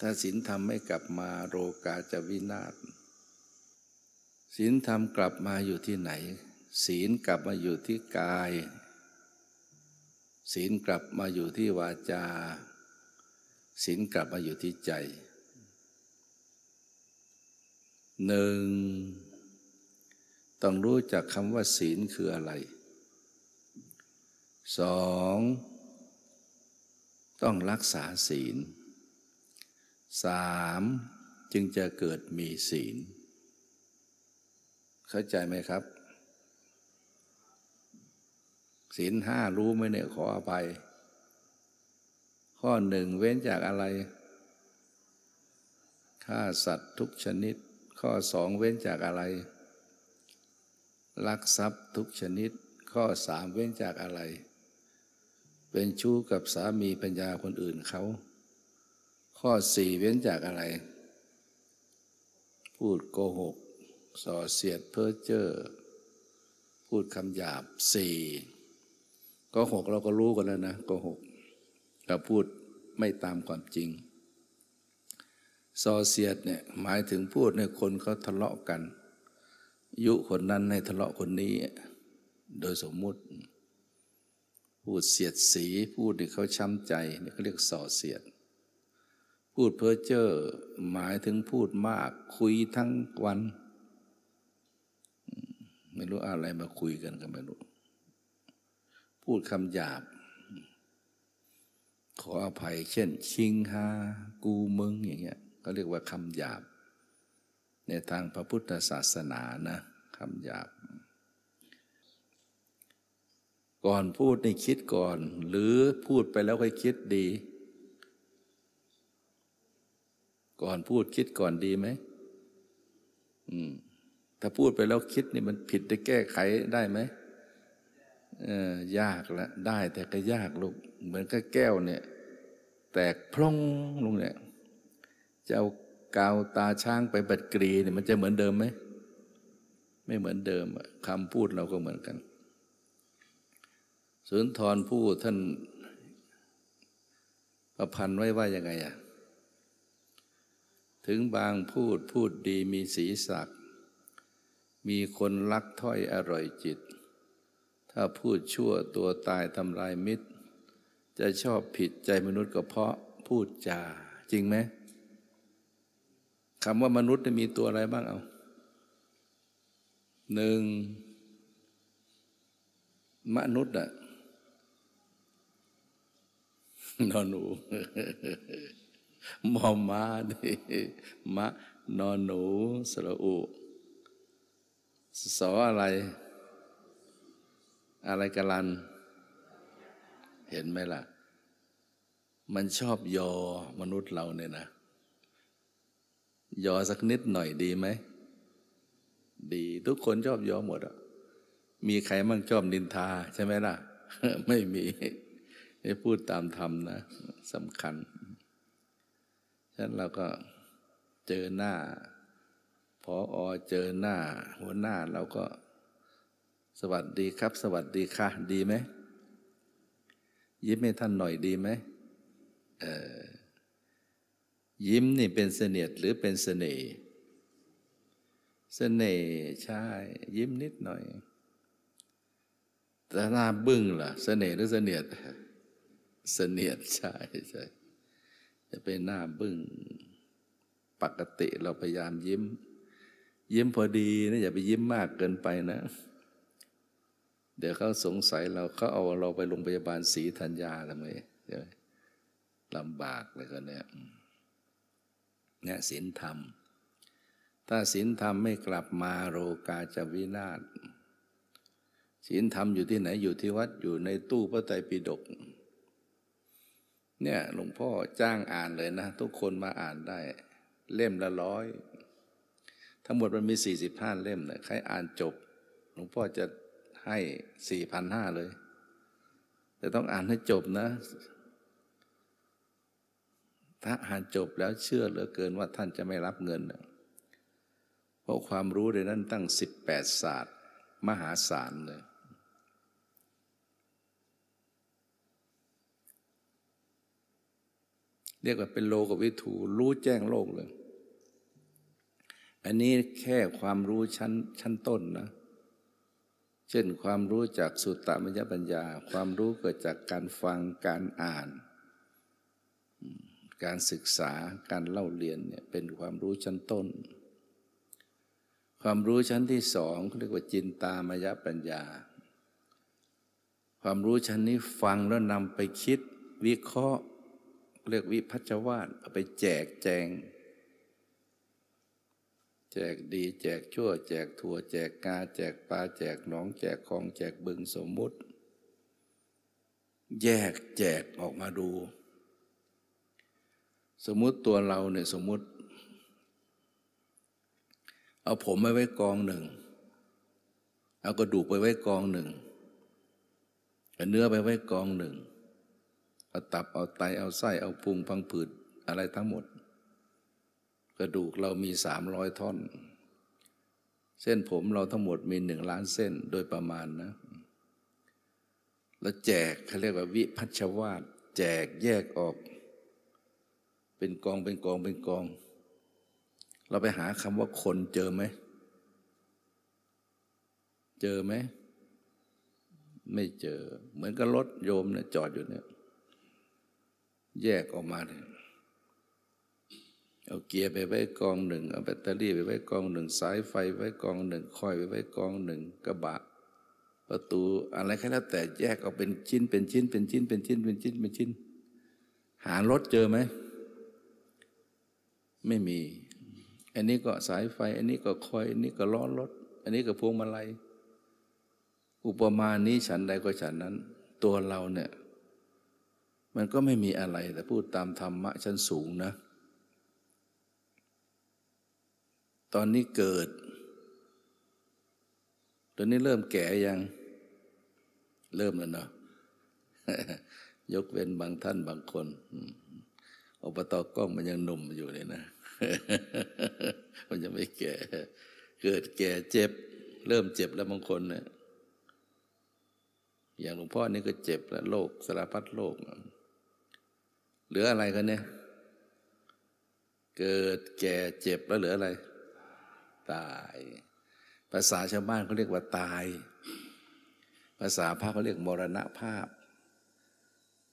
ถ้าศีลธรรมไม่กลับมาโรกาจะวินาศศีลธรรมกลับมาอยู่ที่ไหน ศีลกลับมาอยู่ที่กาย ศีลกลับมาอยู่ที่วาจา ศีลกลับมาอยู่ที่ใจหนึ่งต้องรู้จักคำว่าศีลคืออะไรสองต้องรักษาศีล สามจึงจะเกิดมีศีล เข้าใจไหมครับ ศีลห้ารู้ไหมเนี่ยขออภัย ข้อหนึ่งเว้นจากอะไรฆ่าสัตว์ทุกชนิด ข้อสองเว้นจากอะไร ลักทรัพย์ทุกชนิด ข้อสามเว้นจากอะไร เป็นชู้กับสามีปัญญาคนอื่นเขา ข้อสี่เว้นจากอะไร พูดโกหก ส่อเสียดเพ้อเจ้อพูดคำหยาบสี่ก็หกเราก็รู้กันแล้วนะโกหกเราพูดไม่ตามความจริงส่อเสียดเนี่ยหมายถึงพูดในคนเขาทะเลาะกัน ยุคนนั้นให้ทะเลาะคนนี้ โดยสมมุติ พูดเสียดสีพูดที่เขาช้ำใจนี่เขาเรียกส่อเสียด พูดเพ้อเจ้อหมายถึงพูดมาก คุยทั้งวัน ไม่รู้อะไรมาคุยกันกันไม่รู้ พูดคำหยาบ ขออภัย เช่น ชิงฮากูมึงอย่างเงี้ยก็เรียกว่าคำหยาบ ในทางพระพุทธศาสนานะคำหยาบ ก่อนพูดในคิดก่อน หรือพูดไปแล้วค่อยคิดดี ก่อนพูดคิดก่อนดีไหมอืม ถ้าพูดไปแล้วคิดนี่มันผิดจะแก้ไขได้ไหมเออยากละได้แต่ก็ยากลูกเหมือนกับแก้วเนี่ย แตกพร่องลงเนี่ยจะเอากาวตาช้างไปบัดกรีเนี่ยมันจะเหมือนเดิมไหมไม่เหมือนเดิมคำพูดเราก็เหมือนกันสุนทรพูดท่านประพันธ์ไว้ว่ายังไงอะ ถึงบางพูดพูดดีมีสีสัก มีคนรักถ้อยอร่อยจิต ถ้าพูดชั่วตัวตายทำลายมิตร จะชอบผิดใจมนุษย์ก็เพราะพูดจา จริงไหมคำว่ามนุษย์มีตัวอะไรบ้างเอาหนึ่งมนุษย์อะนอนหนู มอมาดิมะนอนหนูสระอุสออะไร อะไรกลัน เห็นไหมล่ะ มันชอบยอมนุษย์เราเนี่ยนะ ยอสักนิดหน่อยดีไหม ดี ทุกคนชอบยอหมดอะมีใครมั่งชอบนินทา ใช่ไหมล่ะ ไม่มี ให้พูดตามธรรมนะสำคัญ ฉะนั้นเราก็เจอหน้าพออเจอหน้า หัวหน้าเราก็ สวัสดีครับ สวัสดีค่ะ ดีไหมยิ้มให้ท่านหน่อยดีไหมเออยิ้มนี่เป็นเสนียดหรือเป็นเสน่ห์เสน่ห์ใช่ ยิ้มนิดหน่อยแต่หน้าบึ้งล่ะ เสน่ห์หรือเสนียด เสนียดใช่ใช่ จะเป็นหน้าบึ้งปกติเราพยายามยิ้ม ยิ้มพอดีนะอย่าไปยิ้มมากเกินไปนะ เดี๋ยวเขาสงสัยเราเขาเอาเราไปโรงพยาบาลศรีธัญญาทำไมลำบากเลยก็เนี่ยเนี่ยศีลธรรม ถ้าศีลธรรมไม่กลับมาโรกาจะวินาศศีลธรรมอยู่ที่ไหนอยู่ที่วัดอยู่ในตู้พระไตรปิฎก เนี่ยหลวงพ่อจ้างอ่านเลยนะ ทุกคนมาอ่านได้ เล่มละร้อยทั้งหมดมันมีสี่สิบห้าเล่มเนี่ยใครอ่านจบ หลวงพ่อจะให้สี่พันห้าเลย แต่ต้องอ่านให้จบนะ ถ้าอ่านจบแล้วเชื่อเหลือเกินว่าท่านจะไม่รับเงินเพราะความรู้ในนั้นตั้งสิบแปดศาสตร์ มหาศาลเลย เรียกว่าเป็นโลกวิถูรู้แจ้งโลกเลย อันนี้แค่ความรู้ชั้นชั้นต้นนะ เช่นความรู้จากสุตตมยปัญญา ความรู้เกิดจากการฟังการอ่าน การศึกษาการเล่าเรียนเนี่ยเป็นความรู้ชั้นต้น ความรู้ชั้นที่สองเรียกว่าจินตามยปัญญาความรู้ชั้นนี้ฟังแล้วนำไปคิดวิเคราะห์ เรียกวิพัชวาดเอาไปแจกแจง แจกดี แจกชั่ว แจกถั่ว แจกกา แจกปลา แจกหนอง แจกคลอง แจกบึงสมมุติ แยกแจกออกมาดู สมมุติตัวเราเนี่ยสมมุติ เอาผมไปไว้กองหนึ่ง เอากระดูกไปไว้กองหนึ่งเอาเนื้อไปไว้กองหนึ่ง เอาตับเอาไตเอาไส้เอาพุงพังผืดอะไรทั้งหมด กระดูกเรามีสามร้อยท่อน เส้นผมเราทั้งหมดมีหนึ่งล้านเส้นโดยประมาณนะแล้วแจกเขาเรียกว่าวิพัชวาดแจกแยกออก เป็นกองเป็นกองเป็นกอง เราไปหาคำว่าคนเจอไหม เจอไหม ไม่เจอ เหมือนกับรถโยมเนี่ยจอดอยู่เนี่ย แยกออกมาเลยเอาเกียร์ไปไว้กองหนึ่ง เอาแบตเตอรี่ไปไว้กองหนึ่ง สายไฟไว้กองหนึ่งคอยไปไว้กองหนึ่งกระบะ ประตูอะไรแค่แล้วแต่แยกออกเป็นชิ้นเป็นชิ้น เป็นชิ้น เป็นชิ้น เป็นชิ้น เป็นชิ้น หารถเจอไหม ไม่มี อันนี้ก็สายไฟ อันนี้ก็คอย อันนี้ก็ล้อรถ อันนี้ก็พวงมาลัย อุปมาณนี้ฉันใดก็ฉันนั้น ตัวเราเนี่ย มันก็ไม่มีอะไรแต่พูดตามธรรมะชั้นสูงนะ ตอนนี้เกิด ตอนนี้เริ่มแก่ยัง เริ่มแล้วเนาะยกเว้นบางท่านบางคนอบตกล้องมันยังหนุ่มอยู่เลยนะ มันจะไม่แก่ เกิดแก่เจ็บ เริ่มเจ็บแล้วบางคนเนี่ยอย่างหลวงพ่อนี่ก็เจ็บแล้วโรคสารพัดโรค เหลืออะไรกันเนี่ย เกิดแก่เจ็บแล้วเหลืออะไร ตาย ภาษาชาวบ้านเขาเรียกว่าตาย ภาษาพระเขาเรียกมรณะภาพ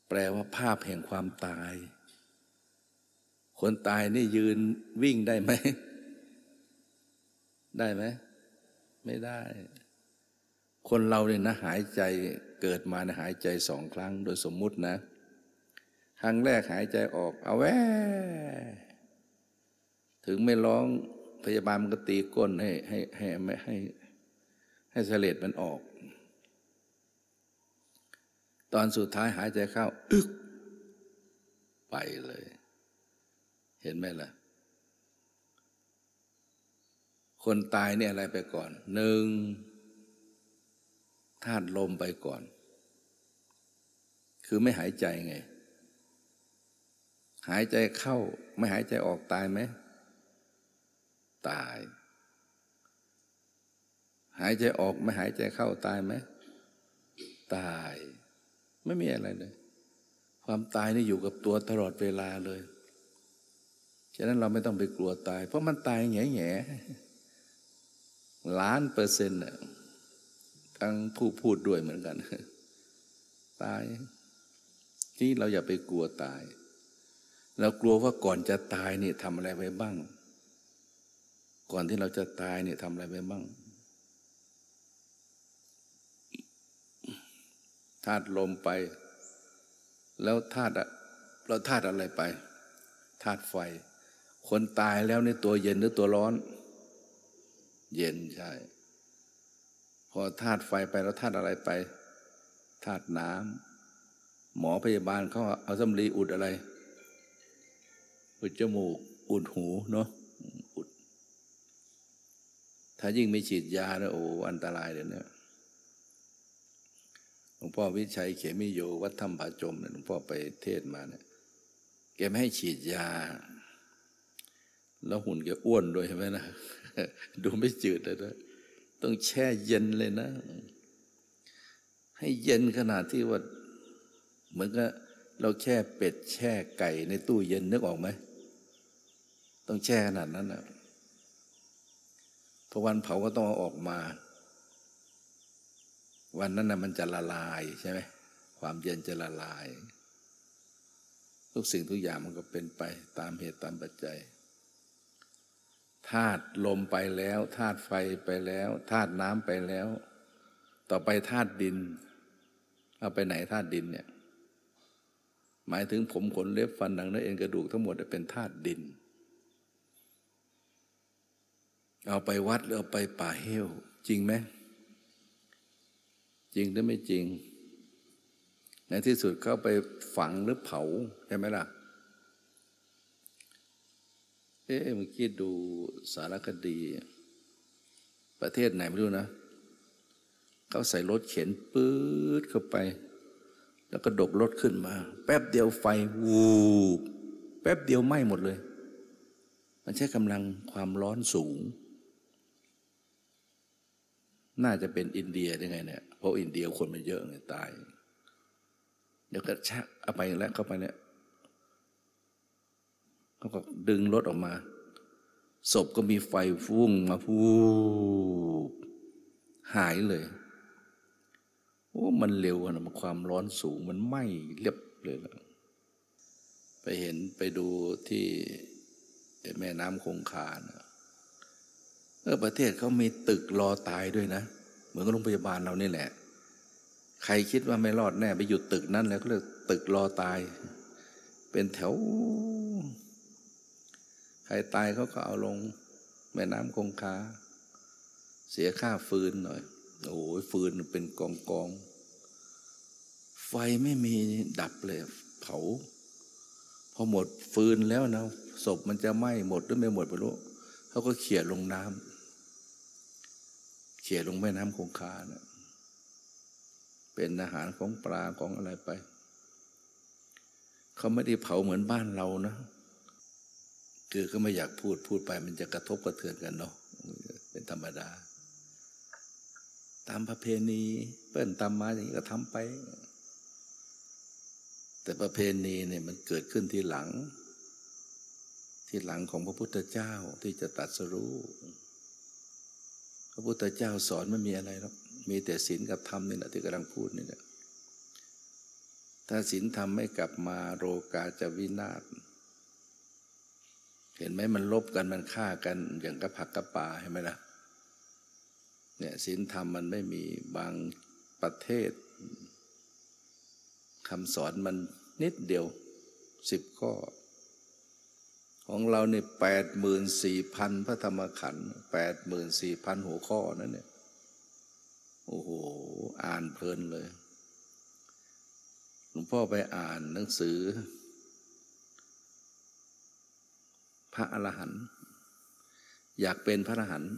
แปลว่าภาพแห่งความตาย คนตายนี่ยืนวิ่งได้ไหม ได้ไหม ไม่ได้ คนเราเนี่ยนะหายใจเกิดมานะหายใจสองครั้งโดยสมมุตินะ ครั้งแรกหายใจออกเอาแวถึงไม่ร้องพยาบาลมันก็ตีก้นให้ให้ให้ไม่ให้ ให้เสลดมันออก ตอนสุดท้ายหายใจเข้า อึก ไปเลย เห็นไหมล่ะ คนตายเนี่ยอะไรไปก่อน หนึ่งธาตุลมไปก่อน คือไม่หายใจไง หายใจเข้าไม่หายใจออกตายไหม ตาย หายใจออกไม่หายใจเข้าตายไหม ตาย ไม่มีอะไรเลย ความตายนี่อยู่กับตัวตลอดเวลาเลย ฉะนั้นเราไม่ต้องไปกลัวตาย เพราะมันตายแง่แง่ล้านเปอร์เซ็นต์น่ะทั้งผู้พูดด้วยเหมือนกัน ตาย ที่เราอย่าไปกลัวตาย เรากลัวว่าก่อนจะตายนี่ทำอะไรไว้บ้าง ก่อนที่เราจะตายเนี่ยทำอะไรไว้บ้างธาตุลมไป แล้วธาตุเราธาตุอะไรไปธาตุไฟ คนตายแล้วในตัวเย็นหรือตัวร้อน เย็นใช่ พอธาตุไฟไปแล้วธาตุอะไรไปธาตุน้ำหมอพยาบาลเขาเอาสำลีอุดอะไร อุดจมูก อุดหูเนาะอุด ถ้ายิ่งไม่ฉีดยาแล้วโอ้อันตรายเลยเนี่ยหลวงพ่อวิชัยเขมิโยวัดธรรมผาจมเนี่ยหลวงพ่อไปเทศมาเนี่ยแกไม่ให้ฉีดยา แล้วหุ่นแกอ้วนด้วยใช่ไหมนะดูไม่จืดเลยนะต้องแช่เย็นเลยนะ ให้เย็นขนาดที่ว่า เหมือนกับเราแช่เป็ดแช่ไก่ในตู้เย็นนึกออกไหม ต้องแช่ขนาดนั้นนะพอวันเผาก็ต้องเอาออกมา วันนั้นนะมันจะละลายใช่ไหมความเย็นจะละลาย ทุกสิ่งทุกอย่างมันก็เป็นไปตามเหตุตามปัจจัยธาตุลมไปแล้วธาตุไฟไปแล้วธาตุน้ำไปแล้ว ต่อไปธาตุดิน เอาไปไหนธาตุดินเนี่ยหมายถึงผมขนเล็บฟันหนังเนื้อเอ็นกระดูกทั้งหมดเป็นธาตุดิน เอาไปวัดหรือเอาไปป่าเหี้ยวจริงไหมจริงหรือไม่จริง ในที่สุดเข้าไปฝังหรือเผาใช่ไหมล่ะ เอ๊ะเมื่อกี้ดูสารคดี ประเทศไหนไม่รู้นะ เขาใส่รถเข็นปื๊ดเข้าไป แล้วก็ดกรถขึ้นมา แป๊บเดียวไฟวูบแป๊บเดียวไหม้หมดเลย มันใช้กำลังความร้อนสูง น่าจะเป็นอินเดียได้ไงเนี่ยเพราะอินเดียคนมันเยอะไงตาย เดี๋ยวก็ชักเอาไปแล้วเข้าไปเนี่ยเขาก็ดึงรถออกมา ศพก็มีไฟฟุ้งมาฟูหายเลยโอ้มันเร็วนะมันความร้อนสูงมันไหม้เรียบเลยแล้วไปเห็นไปดูที่แม่น้ำคงคานะ เออประเทศเขามีตึกรอตายด้วยนะ เหมือนกับโรงพยาบาลเรานี่แหละ ใครคิดว่าไม่รอดแน่ไปอยู่ตึกนั้นแล้วก็เรียกตึกรอตาย เป็นแถว ใครตายเขาก็เอาลง แม่น้ำคงคาเสียค่าฟืนหน่อย โอ้ยฟืนเป็นกองกอง ไฟไม่มีดับเลยเผา พอหมดฟืนแล้วนะศพมันจะไหม้หมดหรือไม่หมดไม่รู้เขาก็เขี่ยลงน้ำ เขี่ยลงแม่น้ำคงคานะเป็นอาหารของปลาของอะไรไป เขาไม่ได้เผาเหมือนบ้านเรานะคือก็ไม่อยากพูดพูดไป มันจะกระทบกระเทือนกันเนาะเป็นธรรมดา ตามประเพณีเปิ้นตามมาอย่างนี้ก็ทำไป แต่ประเพณีเนี่ยมันเกิดขึ้นที่หลัง ที่หลังของพระพุทธเจ้าที่จะตัดสรู้ พระพุทธเจ้าสอนไม่มีอะไรหรอกมีแต่ศีลกับธรรมนี่แหละที่กำลังพูดนี่แหละถ้าศีลธรรมไม่กลับมาโรกาจะวินาศเห็นไหมมันลบกันมันฆ่ากันอย่างกระผักกระป่าเห็นไหมล่ะเนี่ยศีลธรรมมันไม่มีบางประเทศคำสอนมันนิดเดียวสิบข้อ ของเราเนี่ยแปดหมื่นสี่พันพระธรรมขันธ์แปดหมื่นสี่พันหัวข้อนั่นเนี่ยโอ้โห อ่านเพลินเลยหลวงพ่อไปอ่านหนังสือ พระอรหันต์อยากเป็นพระอรหันต์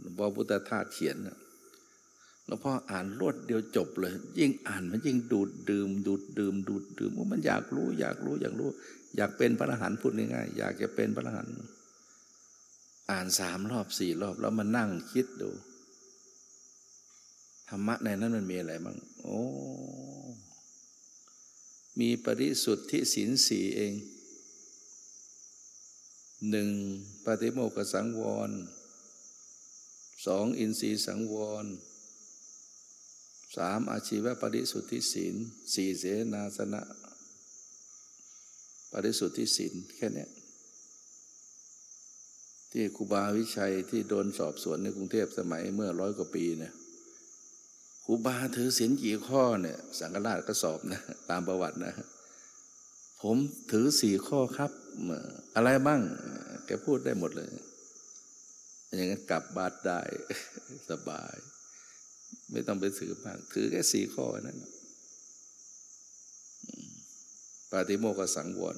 หลวงพ่อพุทธทาสเขียนหลวงพ่ออ่านรวดเดียวจบเลย ยิ่งอ่านมันยิ่งดูดดื่ม ดูดดื่ม ดูดดื่มว่ามันอยากรู้ อยากรู้อยากรู้ อยากเป็นพระอรหันต์พูดง่ายๆอยากจะเป็นพระอรหันต์อ่านสามรอบสี่รอบแล้วมานั่งคิดดูธรรมะในนั้นมันมีอะไรบ้างโอ้มีปริสุทธิศีลสี่เองหนึ่งปฏิโมกสังวรสองอินทรีสังวรสามอาชีวะปริสุทธิศีลสี่เสนาสนะ ปริสุทธิศีลแค่นี้ที่ครูบาวิชัยที่โดนสอบสวนในกรุงเทพสมัยเมื่อร้อยกว่าปีเนี่ยครูบาถือศีลกี่ข้อเนี่ย สังฆราชก็สอบนะตามประวัตินะ ผมถือสี่ข้อครับ อะไรบ้าง แกพูดได้หมดเลย อย่างนั้นกลับบาดได้สบาย ไม่ต้องไปถือบ้างถือแค่สี่ข้อนั้น ปาติโมกสังวร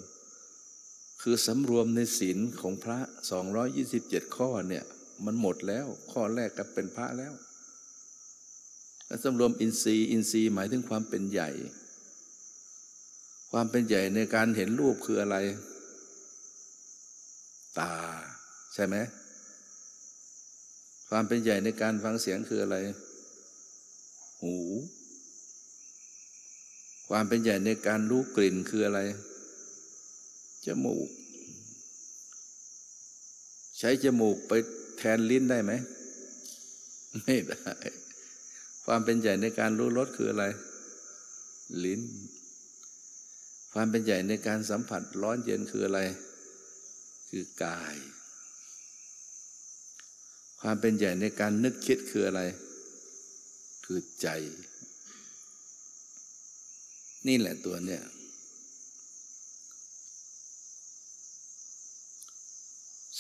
คือสำรวมในศีลของพระสองร้อยี่สิบเจ็ดข้อเนี่ย มันหมดแล้ว ข้อแรกก็เป็นพระแล้วสำรวมอินทรีย์อินทรีย์หมายถึงความเป็นใหญ่ ความเป็นใหญ่ในการเห็นรูปคืออะไร ตา ใช่ไหมความเป็นใหญ่ในการฟังเสียงคืออะไร หู ความเป็นใหญ่ในการรู้กลิ่นคืออะไร จมูก ใช้จมูกไปแทนลิ้นได้ไหม ไม่ได้ ความเป็นใหญ่ในการรู้รสคืออะไร ลิ้น ความเป็นใหญ่ในการสัมผัสร้อนเย็นคืออะไร คือกาย ความเป็นใหญ่ในการนึกคิดคืออะไร คือใจ นี่แหละตัวเนี้ย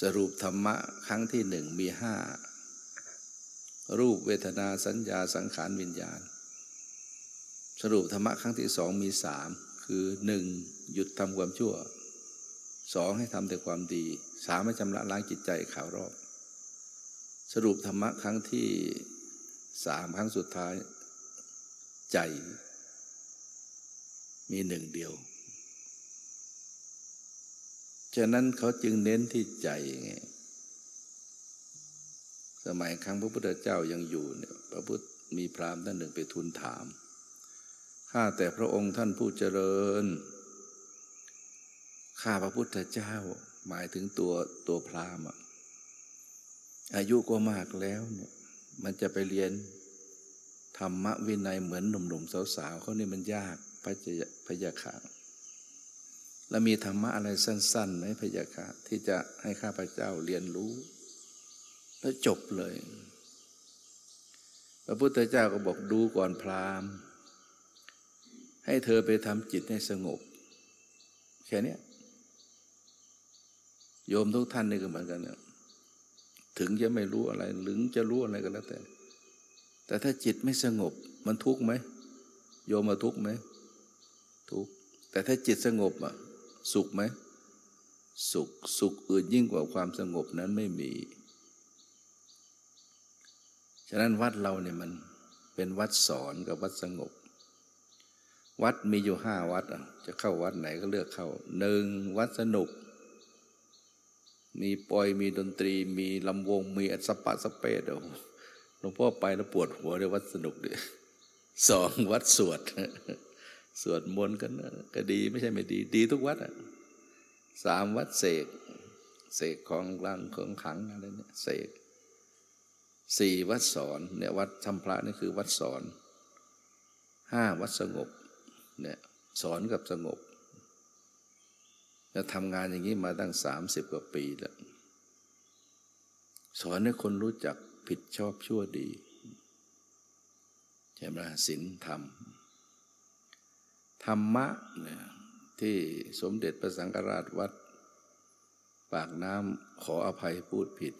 สรุปธรรมะครั้งที่หนึ่งมีห้า รูปเวทนาสัญญาสังขารวิญญาณ สรุปธรรมะครั้งที่สองมีสามคือหนึ่งหยุดทำความชั่วสองให้ทำแต่ความดีสามให้ชำระล้างจิตใจข่าวรอบ สรุปธรรมะครั้งที่สามครั้งสุดท้าย ใจ มีหนึ่งเดียว ฉะนั้นเขาจึงเน้นที่ใจไงสมัยครั้งพระพุทธเจ้ายังอยู่เนี่ยพระพุทธมีพราหมณ์ท่านหนึ่งไปทูลถาม ข้าแต่พระองค์ท่านผู้เจริญ ข้าพระพุทธเจ้าหมายถึงตัวตัวพราหมณ์อายุก็มากแล้วเนี่ยมันจะไปเรียนธรรมวินัยเหมือนหนุ่มๆสาวๆเขานี่มันยาก พระพยาขาแล้วมีธรรมะอะไรสั้นๆไหมพยาค่ะที่จะให้ข้าพเจ้าเรียนรู้ แล้วจบเลย พระพุทธเจ้าก็บอกดูก่อนพราหมณ์ ให้เธอไปทำจิตให้สงบ แค่นี้โยมทุกท่านนี่ก็เหมือนกันเนี่ยถึงจะไม่รู้อะไรหรือจะรู้อะไรก็แล้วแต่ แต่ถ้าจิตไม่สงบ มันทุกข์ไหมโยมมาทุกข์ไหม ทุกข์แต่ถ้าจิตสงบอะสุขไหมสุขสุขอื่นยิ่งกว่าความสงบนั้นไม่มี ฉะนั้นวัดเราเนี่ยมันเป็นวัดสอนกับวัดสงบ วัดมีอยู่ห้าวัดอะจะเข้าวัดไหนก็เลือกเข้าหนึ่งวัดสนุก มีปอยมีดนตรี มีลำวงมีอัศปะสเปดโอ้หลวงพ่อไปแล้วปวดหัวเลยวัดสนุกดิสองวัดสวด สวดมนต์กันก็ดีไม่ใช่ไม่ดี ดีทุกวัดอะสามวัดเสกเสกของรังของขังอะไรเนี่ยเสกสี่วัดสอนเนี่ยวัดทำพระนี่คือวัดสอนห้าวัดสงบเนี่ยสอนกับสงบจะทำงานอย่างนี้มาตั้งสามสิบกว่าปีแล้ว สอนให้คนรู้จักผิดชอบชั่วดีใช่ไหมศีลธรรม ธรรมะเนี่ยที่สมเด็จพระสังฆราชวัด ปากน้ำขออภัยพูดผิด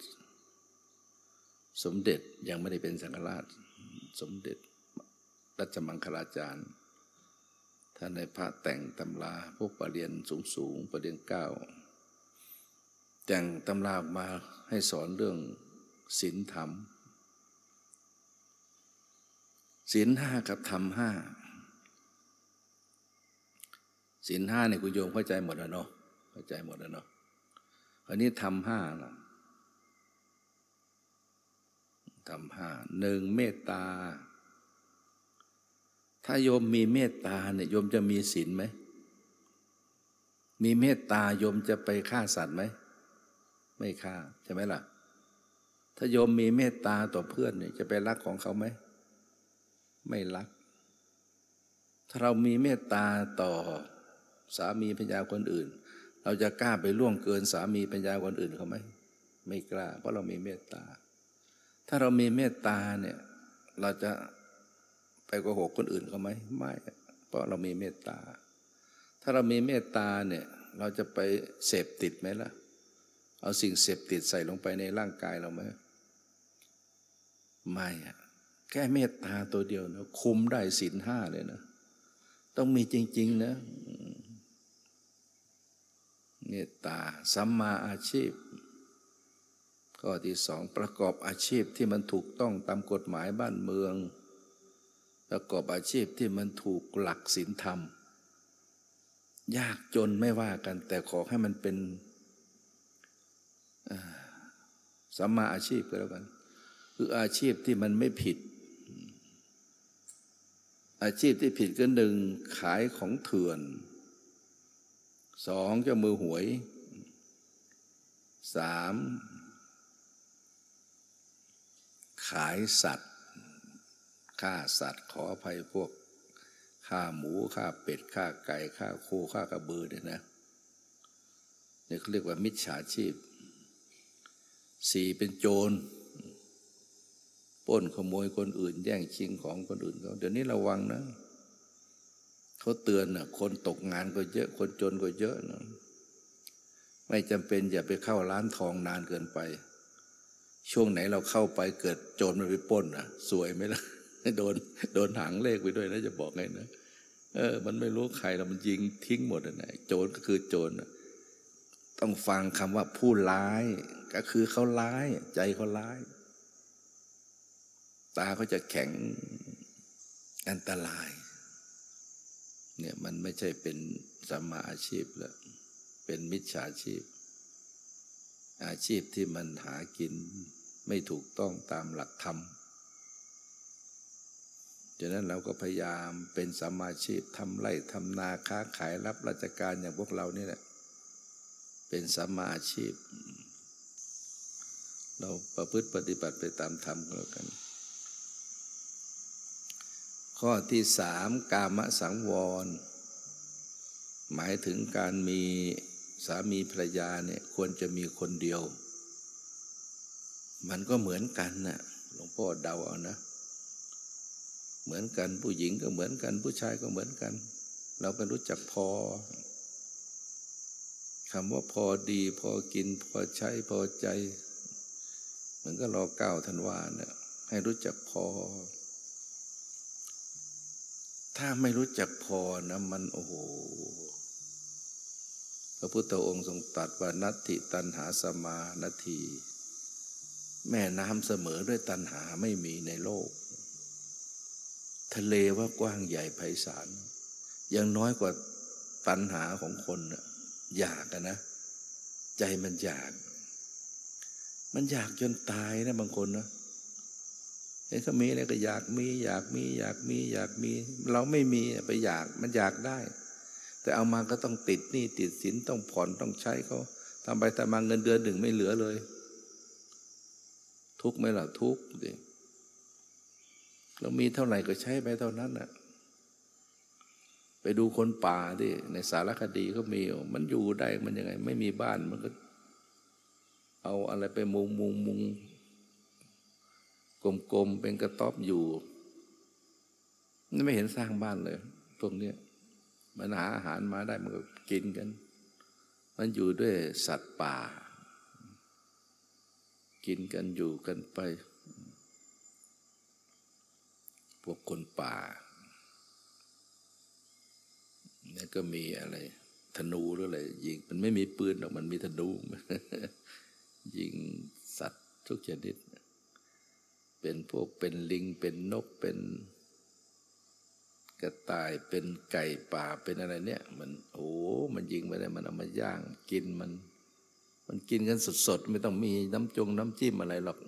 สมเด็จยังไม่ได้เป็นสังฆราช สมเด็จรัชมังคลาจารย์ท่านในพระแต่งตำราพวกปรริญญาสูงสูงปรริญญาเก้าแต่งตำราออกมาให้สอนเรื่องศีลธรรมศีลห้ากับธรรมห้า ศีลห้าเนี่ยคุณโยมเข้าใจหมดแล้วเนาะเข้าใจหมดแล้วเนาะอันนี้ทำห้านะทำห้าหนึ่งเมตตา ถ้าโยมมีเมตตาเนี่ยโยมจะมีศีลไหมมีเมตตาโยมจะไปฆ่าสัตว์ไหมไม่ฆ่าใช่ไหมล่ะ ถ้าโยมมีเมตตาต่อเพื่อนเนี่ยจะไปรักของเขาไหมไม่รัก ถ้าเรามีเมตตาต่อ สามีปัญญาคนอื่น เราจะกล้าไปล่วงเกินสามีปัญญาคนอื่นเขาไหมไม่กล้า เพราะเรามีเมตตา ถ้าเรามีเมตตาเนี่ยเราจะไปโกหกคนอื่นเขาไหมไม่เพราะเรามีเมตตา ถ้าเรามีเมตตาเนี่ยเราจะไปเสพติดไหมล่ะ เอาสิ่งเสพติดใส่ลงไปในร่างกายเราไหมไม่อะแค่เมตตาตัวเดียวนะคุมได้ศีลห้าเลยนะ ต้องมีจริง ๆ นะ เมตตาสัมมาอาชีพ ข้อที่สองประกอบอาชีพที่มันถูกต้องตามกฎหมายบ้านเมือง ประกอบอาชีพที่มันถูกหลักศีลธรรม ยากจนไม่ว่ากัน แต่ขอให้มันเป็นสัมมาอาชีพก็แล้วกัน คืออาชีพที่มันไม่ผิดออาชีพที่ผิดก็หนึ่งขายของเถื่อน สองเจ้ามือหวยสามขายสัตว์ฆ่าสัตว์ขออภัยพวกฆ่าหมูฆ่าเป็ดฆ่าไก่ฆ่าโคฆ่ากระบือเนี่ยนะเนี่ยเขาเรียกว่ามิจฉาชีพสี่เป็นโจรป้นขโมยคนอื่น แย่งชิงของคนอื่นเขาเดี๋ยวนี้ระวังนะ เขาเตือนนะคนตกงานก็เยอะ คนจนก็เยอะนะไม่จำเป็นอย่าไปเข้าร้านทองนานเกินไป ช่วงไหนเราเข้าไปเกิดโจรมันไปป้นอะสวยไหมล่ะโดนโดนหางเลขไปด้วยนะจะบอกไงนะเออ มันไม่รู้ใครแล้วมันยิงทิ้งหมดนะโจรก็คือโจรต้องฟังคำว่าผู้ร้าย ก็คือเขาร้าย ใจเขาร้าย ตาเขาจะแข็งอันตราย เนี่ยมันไม่ใช่เป็นสัมมาอาชีพแล้วเป็นมิจฉาชีพ อาชีพที่มันหากินไม่ถูกต้องตามหลักธรรมฉะนั้นเราก็พยายามเป็นสัมมาชีพทำไร่ทำนาค้าขายรับราชการอย่างพวกเรานี่แหละ เป็นสัมมาอาชีพ เราประพฤติปฏิบัติไปตามธรรมก็แล้วกัน ข้อที่สามกามสังวร หมายถึงการมีสามีภรรยาเนี่ยควรจะมีคนเดียว มันก็เหมือนกันนะ่ะหลวงพ่อเดาเอานะ เหมือนกันผู้หญิงก็เหมือนกัน ผู้ชายก็เหมือนกัน เราก็รู้จักพอคำว่าพอดีพอกินพอใช้พอใจ เหมือนก็รอเก้าธันวาเนี่ยให้รู้จักพอ ถ้าไม่รู้จักพอนะมันโอ้โห พระพุทธองค์ทรงตรัสว่านัตติตันหาสมานาที แม่น้ำเสมอด้วยตันหาไม่มีในโลก ทะเลว่ากว้างใหญ่ไพศาลยังน้อยกว่าตัณหาของคนอยากนะ ใจมันอยาก มันอยากจนตายนะบางคนนะ เห็นเขามีอะไรก็อยากมีอยากมีอยากมีอยากมี เราไม่มีไปอยากมันอยากได้ แต่เอามาก็ต้องติดหนี้ติดสินต้องผ่อนต้องใช้เขาทำไปทำมาเงินเดือนหนึ่งไม่เหลือเลย ทุกไหมล่ะทุกดิเรามีเท่าไหร่ก็ใช้ไปเท่านั้นน่ะ ไปดูคนป่าดิในสารคดีก็มี มันอยู่ได้มันยังไง ไม่มีบ้านมันก็ เอาอะไรไปมุงมุงมุง กลมๆเป็นกระต๊อบอยู่ไม่เห็นสร้างบ้านเลยพวกนี้มันหาอาหารมาได้มันก็กินกัน มันอยู่ด้วยสัตว์ป่า กินกันอยู่กันไป พวกคนป่านี่ก็มีอะไร ธนูหรืออะไรยิงมันไม่มีปืนหรอกมันมีธนูยิงสัตว์ทุกชนิด เป็นพวกเป็นลิงเป็นนกเป็นกระต่ายเป็นไก่ป่าเป็นอะไรเนี่ย มันโอ้มันยิงไปได้มันเอามาย่างกินมัน มันกินกันสดๆ ไม่ต้องมีน้ำจงน้ำจิ้มอะไรหรอก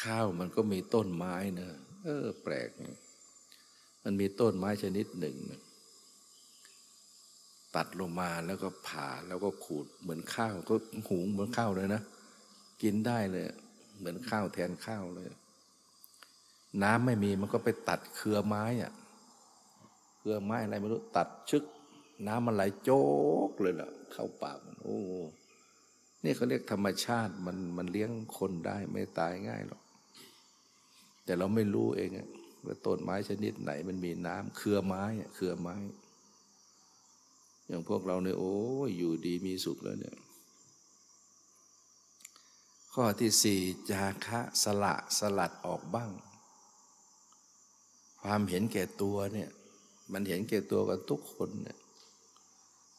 ข้าวมันก็มีต้นไม้เนะเออ แปลก มันมีต้นไม้ชนิดหนึ่ง ตัดลงมาแล้วก็ผ่าแล้วก็ขูดเหมือนข้าวก็หุงเหมือนข้าวเลยนะ กินได้เลย เหมือนข้าวแทนข้าวเลย น้ำไม่มีมันก็ไปตัดเครือไม้อะเครือไม้อะไรไม่รู้ตัดชึก น้ำมันไหลโจกเลยล่ะ เข้าปากมันโอ้นี่เขาเรียกธรรมชาติมันมันเลี้ยงคนได้ไม่ตายง่ายหรอกแต่เราไม่รู้เองว่าต้นไม้ชนิดไหน มันมีน้ำเครือไม้เครือไม้ อย่างพวกเราเนี่ยโอ้อยู่ดีมีสุขแล้วเนี่ย ข้อที่สี่จาคะสละสลัดออกบ้าง ความเห็นแก่ตัวเนี่ย มันเห็นแก่ตัวกันทุกคนเนี่ย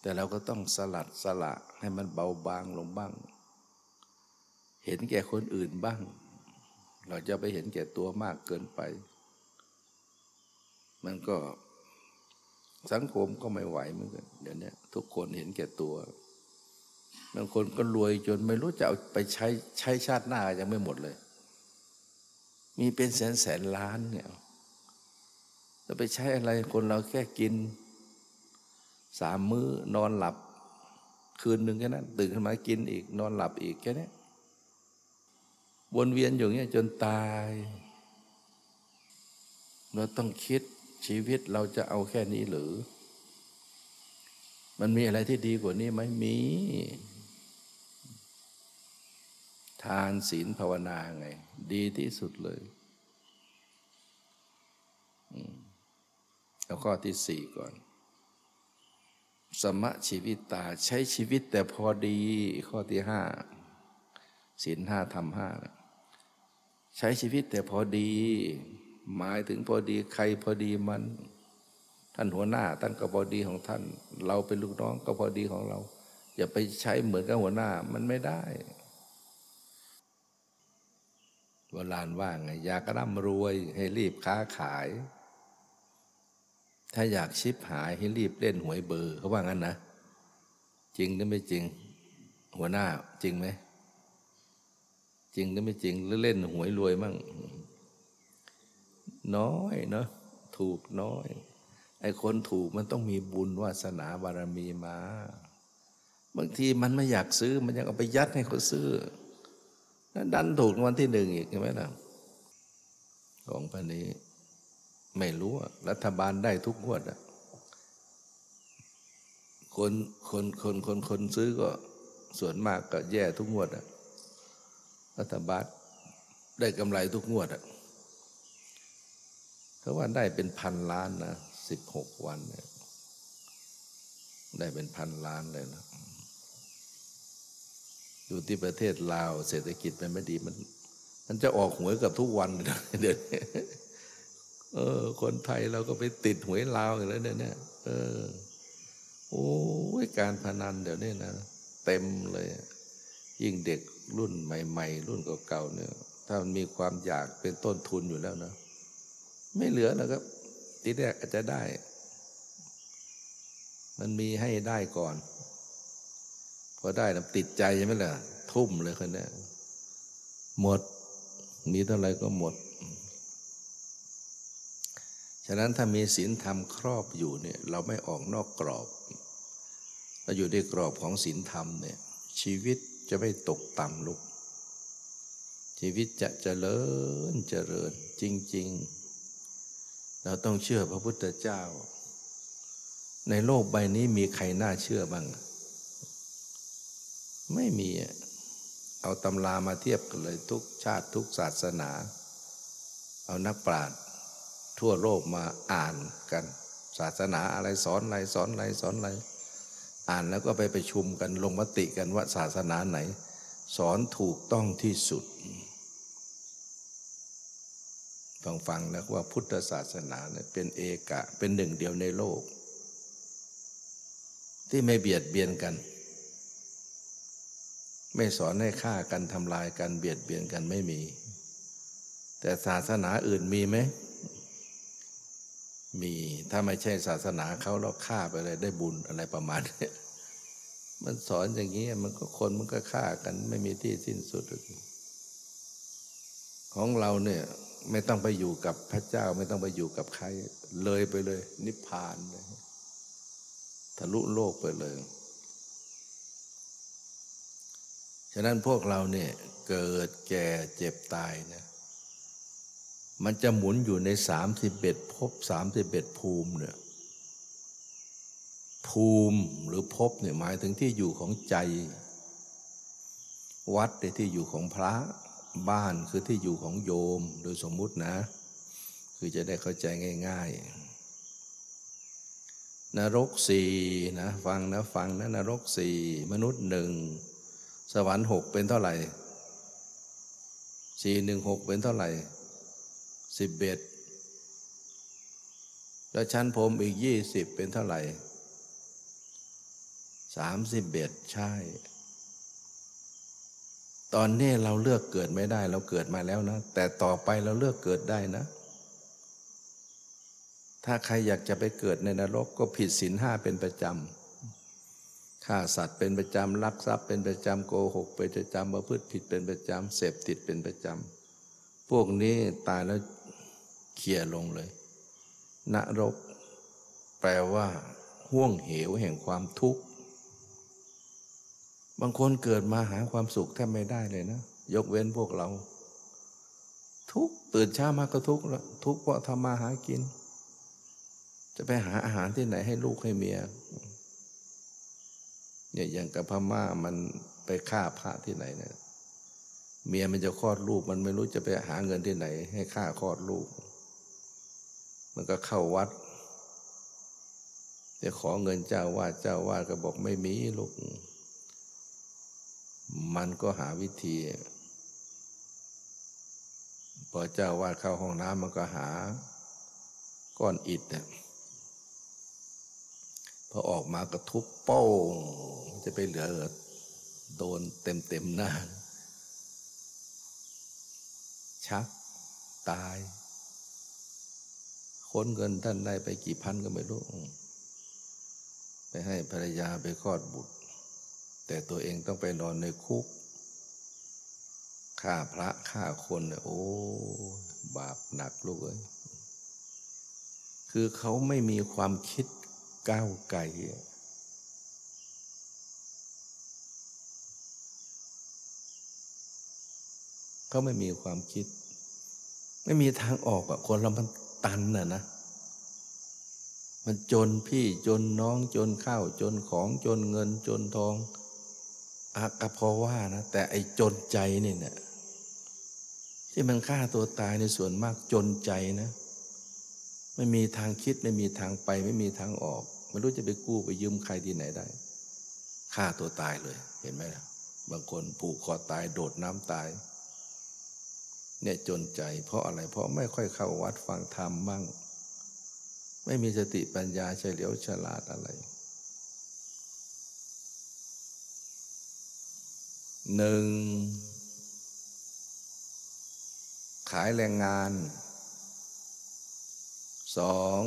แต่เราก็ต้องสลัดสละให้มันเบาบางลงบ้าง เห็นแก่คนอื่นบ้าง เราจะไปเห็นแก่ตัวมากเกินไป มันก็สังคมก็ไม่ไหวเหมือนกันเดี๋ยวนี้ทุกคนเห็นแก่ตัว บางคนก็รวยจนไม่รู้จะเอาไปใช้ใช้ชาติหน้ายังไม่หมดเลย มีเป็นแสนแสนล้านเนี่ยจะไปใช้อะไรคนเราแค่กินสามมื้อนอนหลับ คืนหนึ่งแค่นั้น ตื่นขึ้นมากินอีกนอนหลับอีกแค่นี้วนเวียนอยู่เงี้ยจนตาย เราต้องคิดชีวิตเราจะเอาแค่นี้หรือ มันมีอะไรที่ดีกว่านี้ไหมมี ทานศีลภาวนาไง ดีที่สุดเลยเอาข้อที่สี่ก่อน สมะชีวิตตาใช้ชีวิตแต่พอดี ข้อที่ห้าศีลห้าทำห้าใช้ชีวิตแต่พอดี หมายถึงพอดีใครพอดีมัน ท่านหัวหน้าท่านก็พอดีของท่าน เราเป็นลูกน้องก็พอดีของเรา อย่าไปใช้เหมือนกับหัวหน้ามันไม่ได้ โบราณว่าไงอยากร่ำรวยให้รีบค้าขาย ถ้าอยากชิปหายให้รีบเล่นหวยเบอร์เขาว่างั้นนะ จริงหรือไม่จริง หัวหน้าจริงไหม จริงหรือไม่จริงหรือเล่นหวยรวยมั่ง น้อยเนาะถูกน้อย ไอ้คนถูกมันต้องมีบุญวาสนาบารมีมา บางทีมันไม่อยากซื้อมันยังเอาไปยัดให้เขาซื้อ ดันถูกวันที่หนึ่งอีกใช่ไหมล่ะของพันนี้ ไม่รู้รัฐบาลได้ทุกงวดอะคนคนคนคนคนซื้อก็ส่วนมากก็แย่ทุกงวดอะรัฐบาลได้กำไรทุกงวดอะเขาว่าได้เป็นพันล้านนะสิบหกวันเนี่ยได้เป็นพันล้านเลยนะ อยู่ที่ประเทศลาว เศรษฐกิจมันไม่ดีมัน มันจะออกหวยกับทุกวันเลยเดี๋ยวเออ คนไทยเราก็ไปติดหวยลาวอย่างแล้วเนี่ย เออ โอ้ยการพนันเดี๋ยวนี้นะเต็มเลย ยิ่งเด็กรุ่นใหม่ ๆ รุ่นเก่าๆเนี่ย ถ้ามันมีความอยากเป็นต้นทุนอยู่แล้วนะไม่เหลือนะครับทีแรกอาจจะได้ มันมีให้ได้ก่อน อได้นะติดใจใช่ไหมล่ะ ทุ่มเลยคนนี้หมด มีเท่าไรก็หมด ฉะนั้นถ้ามีศีลธรรมครอบอยู่เนี่ย เราไม่ออกนอกกรอบ เราอยู่ในกรอบของศีลธรรมเนี่ย ชีวิตจะไม่ตกต่ำลุกชีวิตจะเจริญเจริญจริง ๆ เราต้องเชื่อพระพุทธเจ้า ในโลกใบนี้มีใครน่าเชื่อบ้าง ไม่มี เอาตำรามาเทียบกันเลยทุกชาติทุกศาสนา เอานักปราชญ์ทั่วโลกมาอ่านกัน ศาสนาอะไรสอนอะไรสอนอะไรสอนอะไร อ่านแล้วก็ไปไปชุมกันลงมติกันว่าศาสนาไหน สอนถูกต้องที่สุดฟังฟังแล้วว่าพุทธศาสนาเนี่ยเป็นเอกะ เป็นหนึ่งเดียวในโลก ที่ไม่เบียดเบียนกัน ไม่สอนให้ฆ่ากันทำลายกันเบียดเบียนกันไม่มี แต่ศาสนาอื่นมีไหมมีถ้าไม่ใช่ศาสนาเขาเราฆ่าไปเลยได้บุญอะไรประมาณนี้มันสอนอย่างนี้มันก็คนมันก็ฆ่ากัน ไม่มีที่สิ้นสุด ของเราเนี่ย ไม่ต้องไปอยู่กับพระเจ้า ไม่ต้องไปอยู่กับใคร เลยไปเลย นิพพานเลยทะลุโลกไปเลย ฉะนั้นพวกเราเนี่ยเกิดแก่เจ็บตายเนี่ยมันจะหมุนอยู่ในสามสิบเอ็ดภพสามสิบเอ็ดภูมิเนี่ยภูมิหรือภพเนี่ยหมายถึงที่อยู่ของใจ วัดในที่อยู่ของพระบ้านคือที่อยู่ของโยมโดยสมมุตินะ คือจะได้เข้าใจง่าย ๆ นรกสี่นะฟังนะฟังนะนรกสี่มนุษย์หนึ่ง สวรรค์หกเป็นเท่าไหร่สี่หนึ่งหกเป็นเท่าไหร่สิบเอ็ดแล้วชั้นผมอีกยี่สิบเป็นเท่าไหร่สามสิบเอ็ดใช่ ตอนนี้เราเลือกเกิดไม่ได้ เราเกิดมาแล้วนะ แต่ต่อไปเราเลือกเกิดได้นะ ถ้าใครอยากจะไปเกิดในนรกก็ผิดศีลห้าเป็นประจำ ฆ่าสัตว์เป็นประจำลักทรัพย์เป็นประจำโกหกเป็นประจำประพฤติผิดเป็นประจำเสพติดเป็นประจำพวกนี้ตายแล้วเขี่ยลงเลยนรก แปลว่าห่วงเหวแห่งความทุกข์ บางคนเกิดมาหาความสุขแทบไม่ได้เลยนะ ยกเว้นพวกเรา ทุกตื่นเช้ามาก็ทุกข์ล้วทุกข์เพราะทำมาหากิน จะไปหาอาหารที่ไหนให้ลูกให้เมีย เนี่ยอย่างกับพม่ามันไปฆ่าพระที่ไหนเนี่ยเมียมันจะคลอดลูก มันไม่รู้จะไปหาเงินที่ไหน ให้ค่าคลอดลูก มันก็เข้าวัดจะขอเงินเจ้าวาดเจ้าวาดก็บอกไม่มีลูก มันก็หาวิธีพอเจ้าวาดเข้าห้องน้ำมันก็หา ก้อนอิฐเนี่ยพอออกมากระทุบโป้ง จะไปเหลือโดนเต็มเต็มหน้า ชักตาย ค้นเงินท่านได้ไปกี่พันก็ไม่รู้ ไปให้ภรรยาไปคลอดบุตร แต่ตัวเองต้องไปนอนในคุกฆ่าพระฆ่าคนโอ้บาปหนักลูกเอ้ยคือเขาไม่มีความคิดก้าวไกล เขาไม่มีความคิด ไม่มีทางออกอะคนเรามันตันน่ะนะ มันจนพี่จนน้องจนข้าว จนของจนเงินจนทองอากะพอว่านะ แต่ไอ้จนใจนี่เนี่ยที่มันฆ่าตัวตายในส่วนมากจนใจนะไม่มีทางคิดไม่มีทางไป ไม่มีทางออกไม่รู้จะไปกู้ไปยืมใครที่ไหนได้ฆ่าตัวตายเลย เห็นไหมล่ะ บางคนผูกคอตายโดดน้ำตาย เนี่ยจนใจ เพราะอะไรเพราะไม่ค่อยเข้าวัดฟังธรรมบ้าง ไม่มีสติปัญญาเฉลียวฉลาดอะไรหนึ่งขายแรงงานสอง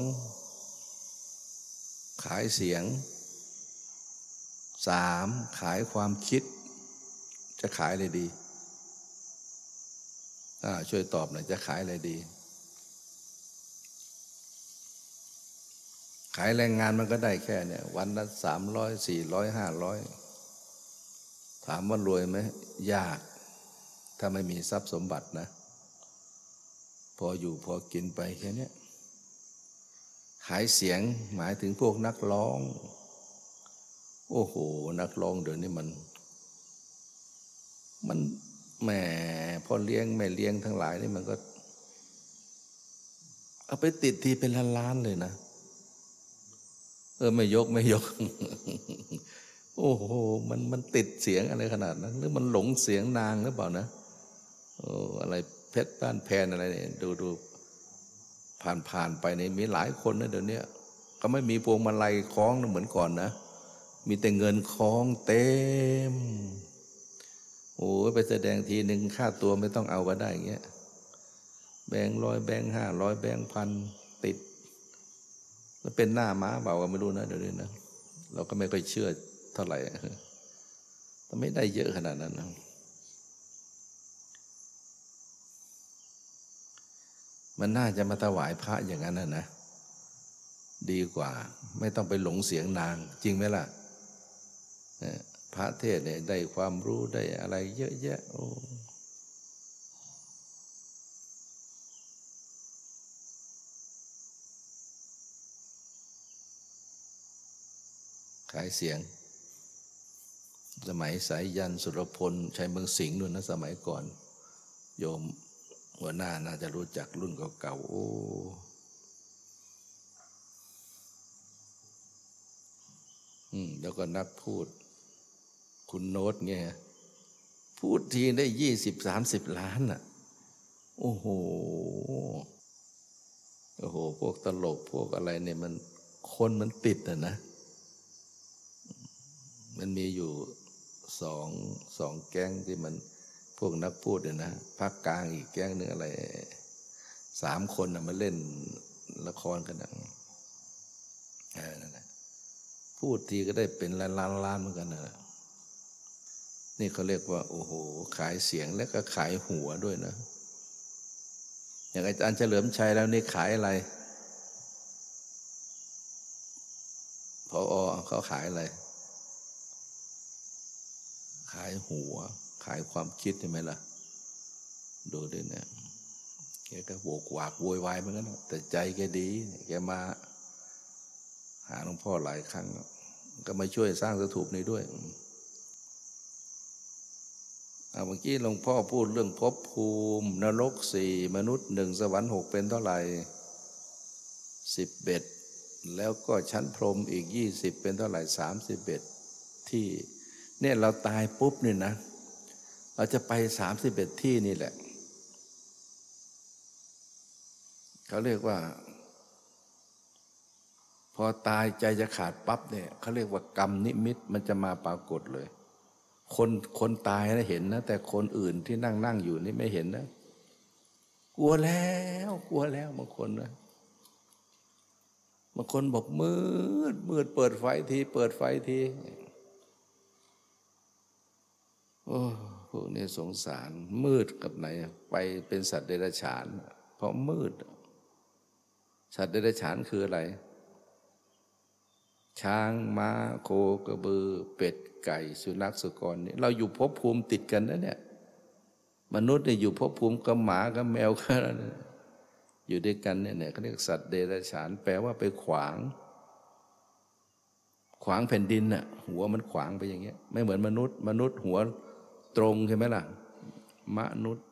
ขายเสียงสามขายความคิด จะขายอะไรดี ช่วยตอบหน่อยจะขายอะไรดี ขายแรงงานมันก็ได้แค่เนี่ย วันละสามร้อยสี่ร้อยห้าร้อยถามว่ารวยไหมยาก ถ้าไม่มีทรัพย์สมบัตินะ พออยู่พอกินไปแค่นี้ขายเสียงหมายถึงพวกนักร้อง โอ้โห นักร้องเดี๋ยวนี้มัน มัน แหมพ่อเลี้ยงแม่เลี้ยงทั้งหลายนี่มันก็ เอาไปติดทีเป็นล้านๆเลยนะ เออไม่ยกไม่ยก โอ้โหมันมันติดเสียงอะไรขนาดนั้น หรือมันหลงเสียงนางหรือเปล่านะโอ้อะไรเพชรบ้านแพนอะไรเนี่ยดูดูผ่านผ่านไปในมีหลายคนนะเดี๋ยวนี้ก็ไม่มีพวงมาลัยคล้องเหมือนก่อนนะ มีแต่เงินคล้องเต็ม โอ้ไปแสดงทีหนึ่งค่าตัวไม่ต้องเอาก็ได้เงี้ย แบงร้อยแบงห้าร้อยแบงพันติด แล้วเป็นหน้าม้าเบาก็ไม่รู้นะเดี๋ยวนี้นะ เราก็ไม่ค่อยเชื่อเท่าไหร่แต่ไม่ได้เยอะขนาดนั้นนะมันน่าจะมาถวายพระอย่างนั้นนะนะ ดีกว่า ไม่ต้องไปหลงเสียงนาง จริงไหมล่ะ พระเทศเนี่ยได้ความรู้ได้อะไรเยอะแยะโอ้ขายเสียง สมัยสายยันสุรพลชัยเมืองสิงห์นู่นนะสมัยก่อน โยมหัวหน้าน่าจะรู้จักรุ่นเก่าๆโอ้อืมแล้วก็นักพูด คุณโน้ตไงพูดทีได้ยี่สิบสามสิบล้านอะ โอ้โห โอ้โห พวกตลกพวกอะไรเนี่ยมันคนมันติดอะนะ มันมีอยู่สองสองแก๊งที่มันพวกนักพูดเนี่ยนะภาคกลางอีกแก๊งหนึ่งอะไรสามคนนะมาเล่นละครกันนะนั่นแหละพูดทีก็ได้เป็นล้านล้านล้านเหมือนกันนะ นี่เขาเรียกว่า โอ้โห ขายเสียงแล้วก็ขายหัวด้วยนะ อย่างอาจารย์เฉลิมชัยแล้วนี่ขายอะไรพออเขาขายอะไร ขายหัว ขายความคิดใช่ไหมล่ะ ดูด้วยเนี่ยแกก็โวกวากโวยวายเหมือนกันแต่ใจแกดีแกมา หาหลวงพ่อหลายครั้ง ก็มาช่วยสร้างสถูปนี้ด้วย เอาเมื่อกี้หลวงพ่อพูดเรื่องภพภูมิ นรกสี่มนุษย์หนึ่งสวรรค์หกเป็นเท่าไหร่สิบเอ็ดแล้วก็ชั้นพรมอีกยี่สิบเป็นเท่าไหร่สามสิบเอ็ดที่เนี่ยเราตายปุ๊บเนี่ยนะ เราจะไปสามสิบเอ็ดที่นี่แหละ เขาเรียกว่า พอตายใจจะขาดปั๊บเนี่ยเขาเรียกว่ากรรมนิมิตมันจะมาปรากฏเลย คนคนตายนะเห็นนะ แต่คนอื่นที่นั่งนั่งอยู่นี่ไม่เห็นนะ กลัวแล้ว กลัวแล้วบางคนนะบางคนบอกมืด มืดเปิดไฟที เปิดไฟทีโอ้พวกนี้สงสาร มืดกับไหน ไปเป็นสัตว์เดรัจฉาน เพราะมืด สัตว์เดรัจฉานคืออะไร ช้างม้า โคกระบือ เป็ดไก่สุนัขสุกรนี่เราอยู่ภพภูมิติดกันนะเนี่ยมนุษย์เนี่ยอยู่ภพภูมิกับหมากับแมวกันอยู่ด้วยกันเนี่ยเนี่ยเขาเรียกสัตว์เดรัจฉาน แปลว่าไปขวาง ขวางแผ่นดินน่ะหัวมันขวางไปอย่างเงี้ย ไม่เหมือนมนุษย์ มนุษย์หัวตรงใช่ไหมล่ะมนุษย์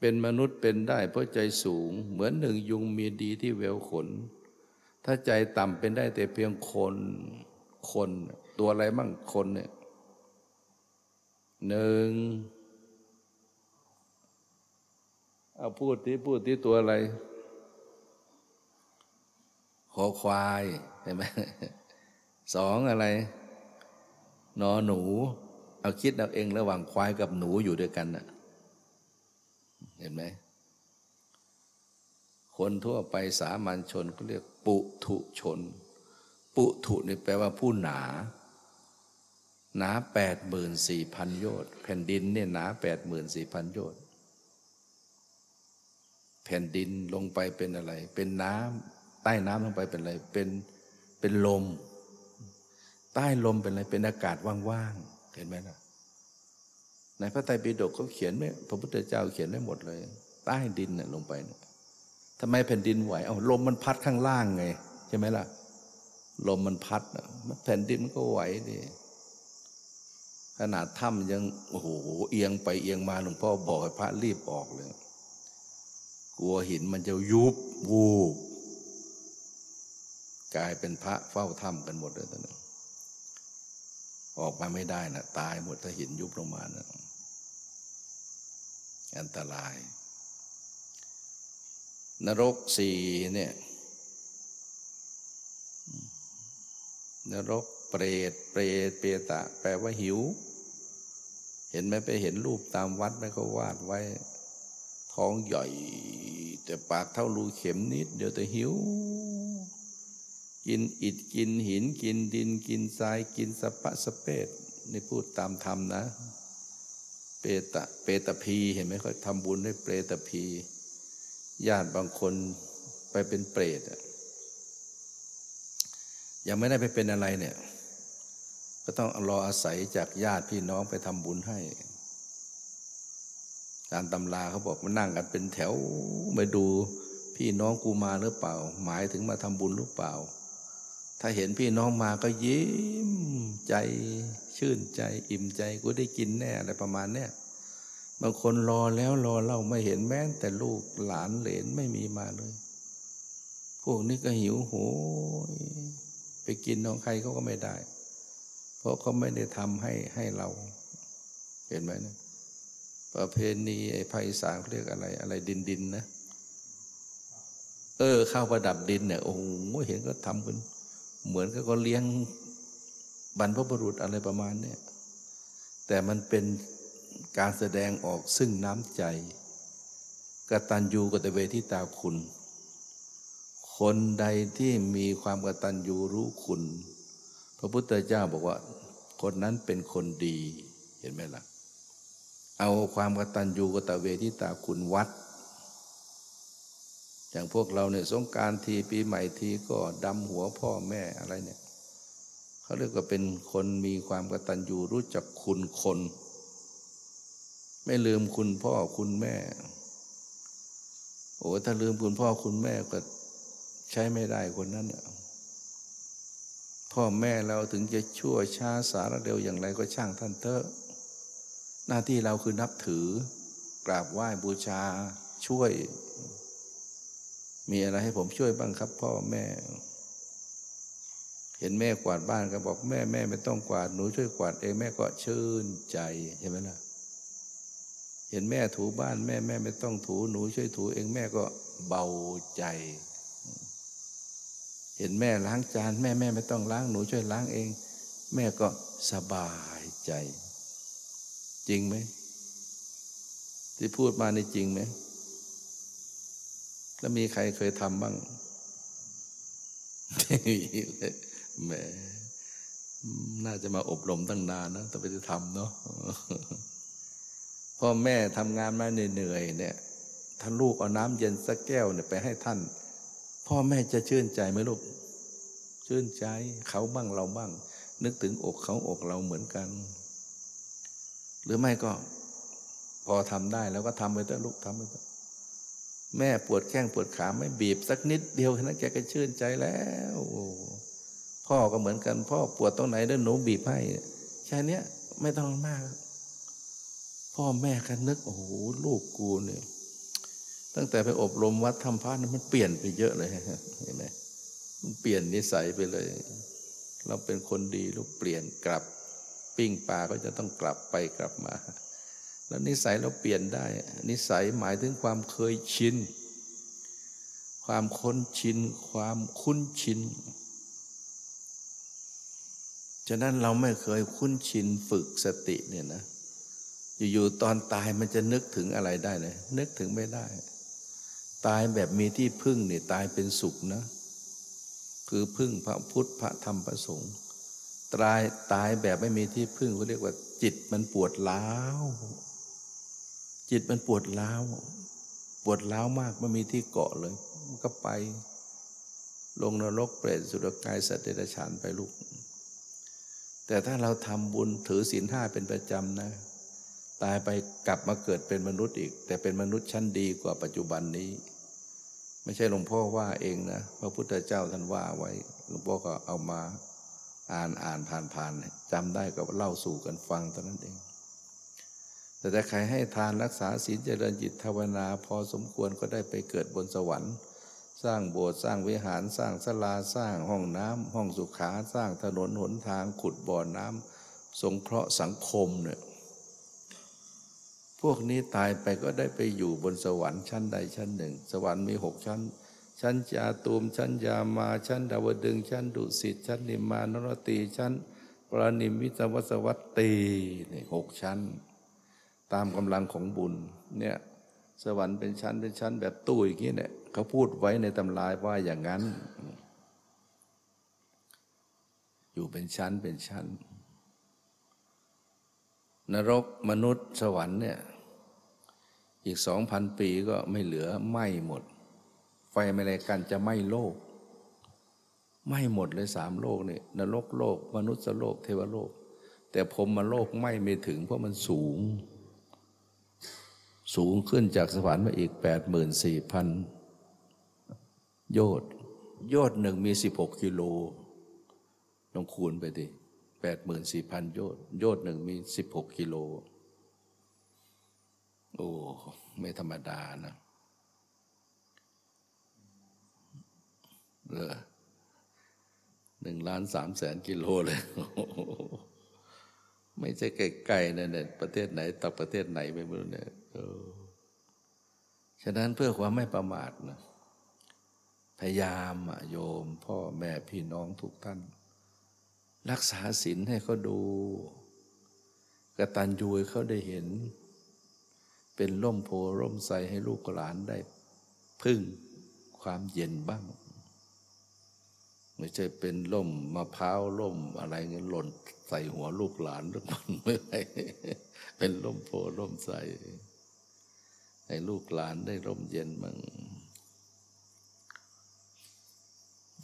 เป็นมนุษย์เป็นได้เพราะใจสูง เหมือนหนึ่งยุงมีดีที่แววขน ถ้าใจต่ำเป็นได้แต่เพียงคนคนตัวอะไรมั่งคนเนี่ยหนึ่งเอาพูดที่พูดที่ตัวอะไรขอควายเห็นไหมสองอะไรนอหนู เอาคิดเอาเองระหว่างควายกับหนูอยู่ด้วยกันน่ะเห็นไหมคนทั่วไปสามัญชนก็เรียก ปุถุชน ปุถุนี่แปลว่าผู้หนา หนาแปดหมื่นสี่พันโยชน์แผ่นดินเนี่ยหนาแปดหมื่นสี่พันโยชน์แผ่นดินลงไปเป็นอะไร เป็นน้ำใต้น้ำลงไปเป็นอะไร เป็นเป็นลม ใต้ลมเป็นอะไร เป็นอากาศว่างๆเห็นไหมนะในพระไตรปิฎกเขาเขียนไว้พระพุทธเจ้าเขียนไว้หมดเลย ใต้ดินเนี่ยลงไปเนี่ย ทำไมแผ่นดินไหวเอาลมมันพัดข้างล่างไง ใช่ไหมล่ะ ลมมันพัดแผ่นดินมันก็ไหวดิขนาดถ้ำยังโอ้โหเอียงไปเอียงมาหลวงพ่อบอกให้พระรีบออกเลย กลัวหินมันจะยุบวูบกลายเป็นพระเฝ้าถ้ำกันหมดเลยตอนนี้ออกมาไม่ได้นะตายหมดถ้าหินยุบลงมานะอันตราย นรกสี่เนี่ย นรกเปรตเปรตเปตะ แปลว่าหิว เห็นไหมไปเห็นรูปตามวัดไหมเขาวาดไว้ ท้องใหญ่ แต่ปากเท่ารูเข็มนิด เดี๋ยวแต่หิว กินอิดกินหินกินดินกินทรายกินสปะสเปดนี่พูดตามธรรมนะ เปตะ เปตะพีเห็นไหมเขาทำบุญด้วยเปรตะพี ญาติบางคนไปเป็นเปรตยังไม่ได้ไปเป็นอะไรเนี่ย ก็ต้องรออาศัยจากญาติพี่น้องไปทำบุญให้การตำราเขาบอกมานั่งกันเป็นแถวมาดูพี่น้องกูมาหรือเปล่า หมายถึงมาทำบุญหรือเปล่า ถ้าเห็นพี่น้องมาก็ยิ้มใจชื่นใจอิ่มใจกูได้กินแน่อะไรประมาณเนี้ย บางคนรอแล้วรอเล่าไม่เห็นแม้แต่ลูกหลานเหลนไม่มีมาเลย พวกนี้ก็หิวโหยไปกินของใครเขาก็ไม่ได้ เพราะเขาไม่ได้ทำให้ให้เรา เห็นไหมนะประเพณีไอ้ภาคอีสานเขาเรียกอะไร อะไรดินดินนะเออข้าวประดับดินเนี่ยโอ้โหเห็นก็ทำกันเหมือนกับก็เลี้ยงบรรพบุรุษอะไรประมาณเนี่ยแต่มันเป็น การแสดงออกซึ่งน้ำใจกตัญญูกตเวทิตาคุณ คนใดที่มีความกตัญญูรู้คุณ พระพุทธเจ้าบอกว่า คนนั้นเป็นคนดีเห็นไหมละ่ะ เอาความกตัญญูกตเวทิตาคุณวัด อย่างพวกเราเนี่ยสงการทีปีใหม่ทีก็ดำหัวพ่อแม่อะไรเนี่ยเขาเรียกว่าเป็นคนมีความกตัญญูรู้จักคุณคน ไม่ลืมคุณพ่อคุณแม่ โอ้ถ้าลืมคุณพ่อคุณแม่ก็ใช้ไม่ได้คนนั้นเนี่ยพ่อแม่เราถึงจะชั่วช้าสารเร็วอย่างไรก็ช่างท่านเถอะ หน้าที่เราคือนับถือกราบไหว้บูชาช่วย มีอะไรให้ผมช่วยบ้างครับ พ่อแม่ เห็นแม่กวาดบ้านก็บอกแม่แม่ไม่ต้องกวาดหนูช่วยกวาดเองแม่ก็ชื่นใจใช่ไหมล่ะ เห็นแม่ถูบ้านแม่แม่ไม่ต้องถูหนูช่วยถูเองแม่ก็เบาใจ เห็นแม่ล้างจานแม่แม่ไม่ต้องล้างหนูช่วยล้างเอง แม่ก็สบายใจ จริงไหมที่พูดมานี่จริงไหมแล้วมีใครเคยทำบ้างแหมน่าจะมาอบรมตั้งนานนะแต่ไปจะทำเนาะ พ่อแม่ทำงานมาเหนื่อยเนี่ยถ้าลูกเอาน้ำเย็นสักแก้วเนี่ยไปให้ท่าน พ่อแม่จะชื่นใจไหมลูก ชื่นใจเขาบ้างเราบ้าง นึกถึงอกเขาอกเราเหมือนกัน หรือไม่ก็ พอทำได้แล้วก็ทำไปเถอะลูกทำไปเถอะแม่ปวดแข้งปวดขาไม่บีบสักนิดเดียวแค่นั้นแกก็ชื่นใจแล้วพ่อก็เหมือนกัน พ่อปวดตรงไหนเดินหนูบีบให้แค่นี้ไม่ต้องมาก พ่อแม่กันนึกโอ้โหลูกกูเนี่ยตั้งแต่ไปอบรมวัดทำพระนั้นมันเปลี่ยนไปเยอะเลยเห็นไหมมันเปลี่ยนนิสัยไปเลย เราเป็นคนดีลูกเปลี่ยนกลับ ปิ้งปลาก็จะต้องกลับไปกลับมา แล้วนิสัยเราเปลี่ยนได้ นิสัยหมายถึงความเคยชินความค้นชิน ความคุ้นชิน ฉะนั้นเราไม่เคยคุ้นชินฝึกสติเนี่ยนะ อยู่ๆตอนตายมันจะนึกถึงอะไรได้เลยนึกถึงไม่ได้ ตายแบบมีที่พึ่งเนี่ยตายเป็นสุขนะ คือพึ่งพระพุทธพระธรรมพระสงฆ์ตายตายแบบไม่มีที่พึ่งเขาเรียกว่า จิตมันปวดล้าวจิตมันปวดล้าวปวดล้าวมากไม่มีที่เกาะเลยมันก็ไป ลงนรกเปรตสุรกายสัตว์เดรัจฉานไปลูกแต่ถ้าเราทำบุญถือศีลห้าเป็นประจำนะ ตายไปกลับมาเกิดเป็นมนุษย์อีก แต่เป็นมนุษย์ชั้นดีกว่าปัจจุบันนี้ ไม่ใช่หลวงพ่อว่าเองนะพระพุทธเจ้าท่านว่าไว้ หลวงพ่อก็เอามาอ่านอ่านผ่านผ่านจำได้ก็เล่าสู่กันฟังเท่านั้นเอง แต่ถ้าใครให้ทานรักษาศีลเจริญจิตภาวนา พอสมควรก็ได้ไปเกิดบนสวรรค์ สร้างโบสถ์สร้างวิหารสร้างศาลาสร้างห้องน้ำห้องสุขาสร้างถนนหนทางขุดบ่อน้ำสงเคราะห์สังคมเนี่ย วกนี้ตายไปก็ได้ไปอยู่บนสวรรค์ชั้นใดชั้นหนึ่ง สวรรค์มีหกชั้น ชั้นจาตูม ชั้นยามา ชั้นดาวดึง ชั้นดุสิต ชั้นนิมานรตี ชั้นปรานิมิตวสวัตตีนี่หกชั้น ตามกำลังของบุญเนี่ยสวรรค์เป็นชั้นเป็นชั้นแบบตู้อย่างนี้เนี่ยเขาพูดไว้ในตำรายว่าอย่างนั้น อยู่เป็นชั้นเป็นชั้น นรกมนุษย์สวรรค์เนี่ย อีกสองพันปีก็ไม่เหลือไหม้หมด ไฟไม่ไรกันจะไหม้โลกไหม้หมดเลยสามโลกนี่นรกโลก มนุษย์โลก เทวโลก แต่ผมมาโลกไหม้ไม่ถึงเพราะมันสูง สูงขึ้นจากสวรรค์มาอีกแปดหมื่นสี่พันโยชน์ยอดหนึ่งมีสิบหกกิโลลองคูณไปดิแปดหมื่นสี่พันโยชน์ยอดหนึ่งมีสิบหกกิโล โอ้ไม่ธรรมดานะเออหนึ่งล้านสามแสนกิโลเลยไม่ใช่ไกลๆนะเนี่ยประเทศไหนตักประเทศไหนไม่รู้เนี่ยฉะนั้นเพื่อความไม่ประมาทนะพยายามโยม พ่อแม่พี่น้องทุกท่าน รักษาศีลให้เขาดูกระตันยูเขาได้เห็น เป็นร่มโพร่มใสให้ลูกหลานได้ พึ่งความเย็นบ้าง ไม่ใช่เป็นร่มมะพร้าวร่มอะไรเงี้ยหล่นใส่หัวลูกหลานทุกคนไม่ใช่เป็นร่มโพร่มใสให้ลูกหลานได้ร่มเย็นบ้าง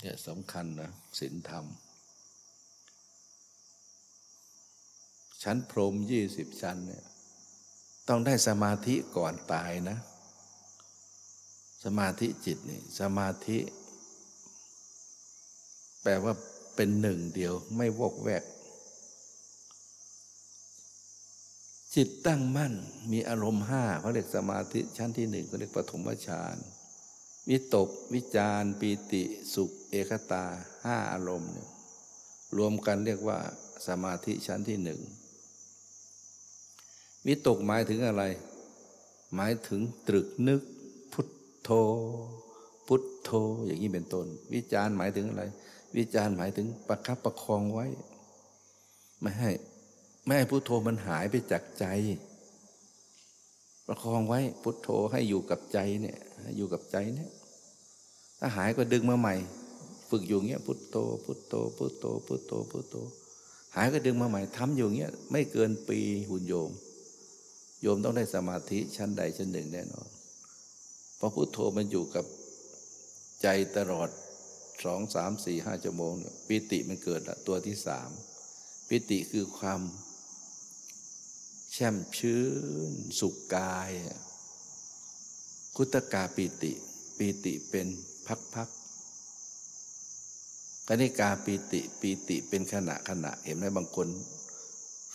เนี่ยสำคัญนะศีลธรรม ชั้นพรมยี่สิบชั้นเนี่ย ต้องได้สมาธิก่อนตายนะ สมาธิจิตนี่สมาธิ แปลว่าเป็นหนึ่งเดียวไม่วอกแวก จิตตั้งมั่น มีอารมณ์ห้าเขาเรียกสมาธิชั้นที่หนึ่งเขาเรียกปฐมฌานวิตก วิจารปีติสุข เอกตาห้าอารมณ์เนี่ยรวมกันเรียกว่าสมาธิชั้นที่หนึ่ง วิตกหมายถึงอะไร หมายถึงตรึกนึก พุทโธ พุทโธ อย่างนี้เป็นต้น วิจารหมายถึงอะไร วิจารหมายถึงประคับประคองไว้ ไม่ให้ไม่ให้พุทโธมันหายไปจากใจ ประคองไว้พุทโธให้อยู่กับใจเนี่ยอยู่กับใจเนี่ยถ้าหายก็ดึงมาใหม่ ฝึกอยู่เงี้ยพุทโธพุทโธพุทโธพุทโธพุทโธหายก็ดึงมาใหม่ทำอยู่เงี้ยไม่เกินปีหุ่นโยม โยมต้องได้สมาธิชั้นใดชั้นหนึ่งแน่นอน เพราะพุทโธมันอยู่กับใจตลอดสองสามสี่ห้าชั่วโมงเนี่ยปิติมันเกิดละตัวที่สามปิติคือความแช่มชื้นสุขกาย คุตกาปิติปีติเป็นพักๆกนิกาปีติปีติเป็นขณะขณะ เห็นไหมบางคน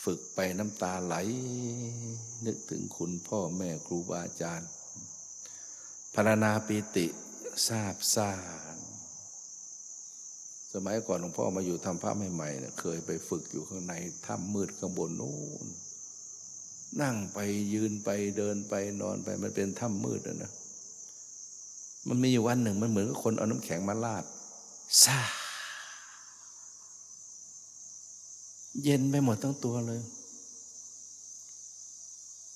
ฝึกไปน้ำตาไหล นึกถึงคุณพ่อแม่ครูบาอาจารย์พารณนาปีติทราบซ่านสมัยก่อนหลวงพ่อมาอยู่ทำพระใหม่ๆเนี่ยเคยไปฝึกอยู่ข้างในถ้ำมืดข้างบนนู้นนั่งไปยืนไปเดินไปนอนไปมันเป็นถ้ำมืดนะมันมีอยู่วันหนึ่งมันเหมือนกับคนเอาน้ำแข็งมาลาดซา เย็นไปหมดทั้งตัวเลย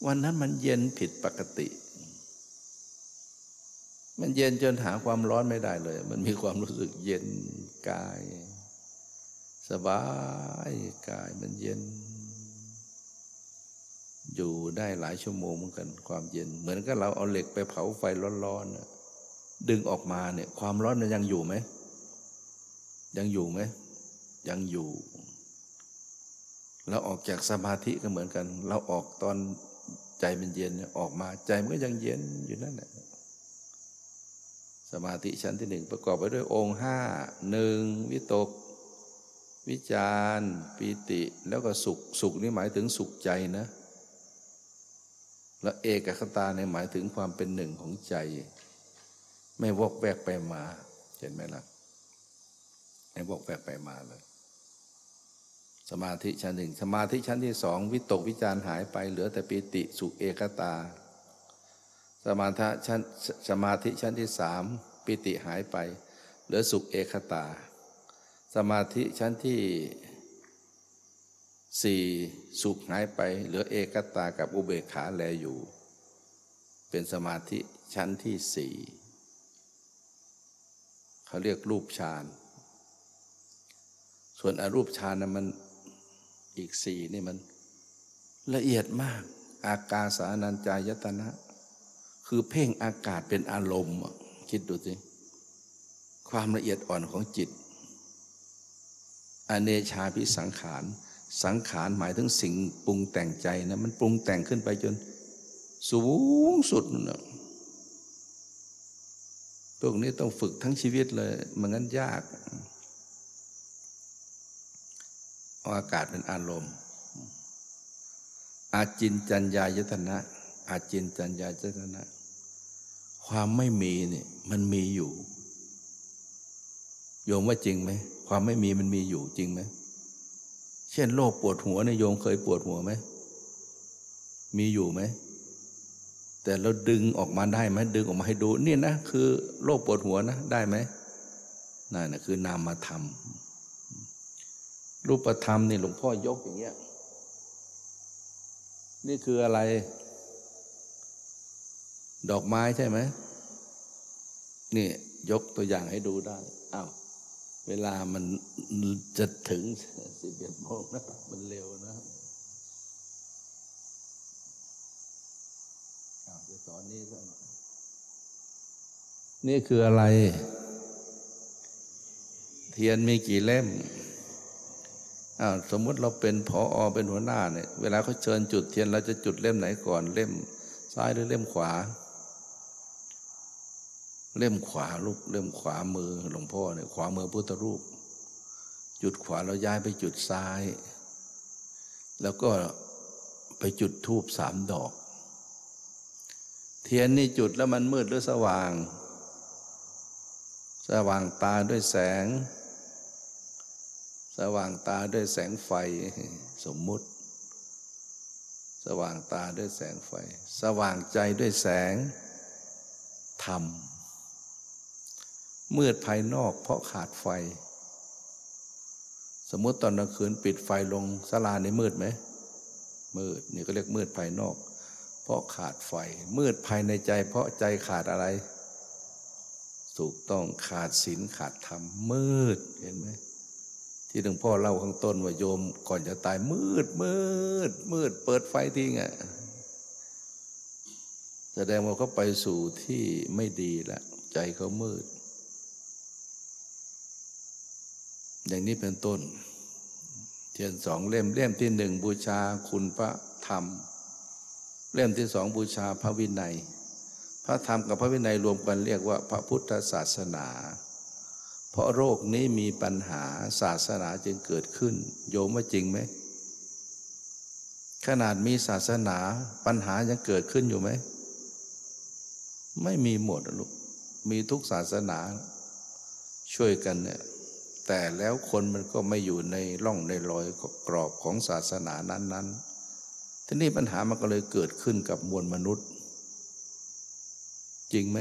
วันนั้นมันเย็นผิดปกติ มันเย็นจนหาความร้อนไม่ได้เลย มันมีความรู้สึกเย็นกาย สบายกายมันเย็น อยู่ได้หลายชั่วโมงเหมือนกัน ความเย็น เหมือนกับเราเอาเหล็กไปเผาไฟร้อนๆดึงออกมาเนี่ย ความร้อนมันยังอยู่ไหมยังอยู่ไหมยังอยู่ เราออกจากสมาธิก็เหมือนกัน เราออกตอนใจมันเย็นออกมาใจมันก็ยังเย็นอยู่นั่นแหละสมาธิชั้นที่หนึ่งประกอบไปด้วยองค์ห้าหนึ่งวิตก วิจารปีติแล้วก็สุขสุขนี่หมายถึงสุขใจนะ และเอกคตาในหมายถึงความเป็นหนึ่งของใจ ไม่วกแวกไปมา เห็นไหมล่ะไม่วกแวกไปมาเลย สมาธิชั้นหนึ่งสมาธิชั้นที่สองวิตกวิจารหายไปเหลือแต่ปิติสุเอกตา สมาธิชั้นสมาธิชั้นที่สามปิติหายไป เหลือสุขเอกตา สมาธิชั้นที่สี่สุขหายไปเหลือเอกตากับอุเบกขาแลอยู่ เป็นสมาธิชั้นที่สี่เขาเรียกรูปฌาน ส่วนอรูปฌานนะมัน อีกสี่นี่มันละเอียดมาก อากาสานัญจายตนะ คือเพ่งอากาศเป็นอารมณ์ คิดดูสิ ความละเอียดอ่อนของจิต อเนชาพิสังขาร สังขารหมายถึงสิ่งปรุงแต่งใจนะ มันปรุงแต่งขึ้นไปจน สูงสุดนะพวกนี้ต้องฝึกทั้งชีวิตเลยมันงั้นยาก อาอากาศเป็นอารมณ์ อาจินจัญญายตนะ อาจินจัญญายตนะ ความไม่มีเนี่ยมันมีอยู่ โยมว่าจริงไหม ความไม่มีมันมีอยู่จริงไหม เช่นโรคปวดหัวเนี่ยโยมเคยปวดหัวไหม มีอยู่ไหม แต่เราดึงออกมาได้ไหมดึงออกมาให้ดูนี่นะคือโรคปวดหัวนะได้ไหมนั่นนะคือนามธรรม รูปธรรมนี่หลวงพ่อยกอย่างเงี้ย นี่คืออะไร ดอกไม้ใช่ไหมนี่ยกตัวอย่างให้ดูได้อ้าวเวลามันจะถึงสิบเอ็ดโมงนะ มันเร็วนะอนนี้นี่คืออะไร เทียนมีกี่เล่ม สมมติเราเป็นผออเป็นหัวหน้าเนี่ยเวลาเขาเชิญจุดเทียนเราจะจุดเล่มไหนก่อนเล่มซ้ายหรือเล่มขวา เล่มขวาลูกเล่มขวามือหลวงพ่อเนี่ยขวามือพุทธรูป จุดขวาเราย้ายไปจุดซ้าย แล้วก็ไปจุดทูบสามดอก เทียนนี่จุดแล้วมันมืดหรือสว่าง สว่างตาด้วยแสง สว่างตาด้วยแสงไฟสมมุติ สว่างตาด้วยแสงไฟ สว่างใจด้วยแสงธรรม มืดภายนอกเพราะขาดไฟ สมมติตอนกลางคืนปิดไฟลงสลาในมืดไหมมืดนี่ก็เรียกมืดภายนอก เพราะขาดไฟ มืดภายในใจ เพราะใจขาดอะไร ถูกต้องขาดศีลขาดธรรมมืดเห็นไหม ที่หลวงพ่อเล่าข้างต้นว่าโยม ก่อนจะตายมืดมืดมืด เปิดไฟทิ้งอะแสดงว่าเขาไปสู่ที่ไม่ดีแล้วใจเขามืด อย่างนี้เป็นต้น เทียนสองเล่มเล่มที่หนึ่งบูชาคุณพระธรรม เล่มที่สองบูชาพระวินัย พระธรรมกับพระวินัยรวมกันเรียกว่าพระพุทธศาสนา เพราะโรคนี้มีปัญหาศาสนาจึงเกิดขึ้น โยมว่าจริงไหม ขนาดมีศาสนาปัญหายังเกิดขึ้นอยู่ไหม ไม่มีหมดลูกมีทุกศาสนาช่วยกันเนี่ยแต่แล้วคนมันก็ไม่อยู่ในร่องในรอยกรอบของศาสนานั้น ๆ ทีนี้ปัญหามันก็เลยเกิดขึ้นกับมวลมนุษย์ จริงไหม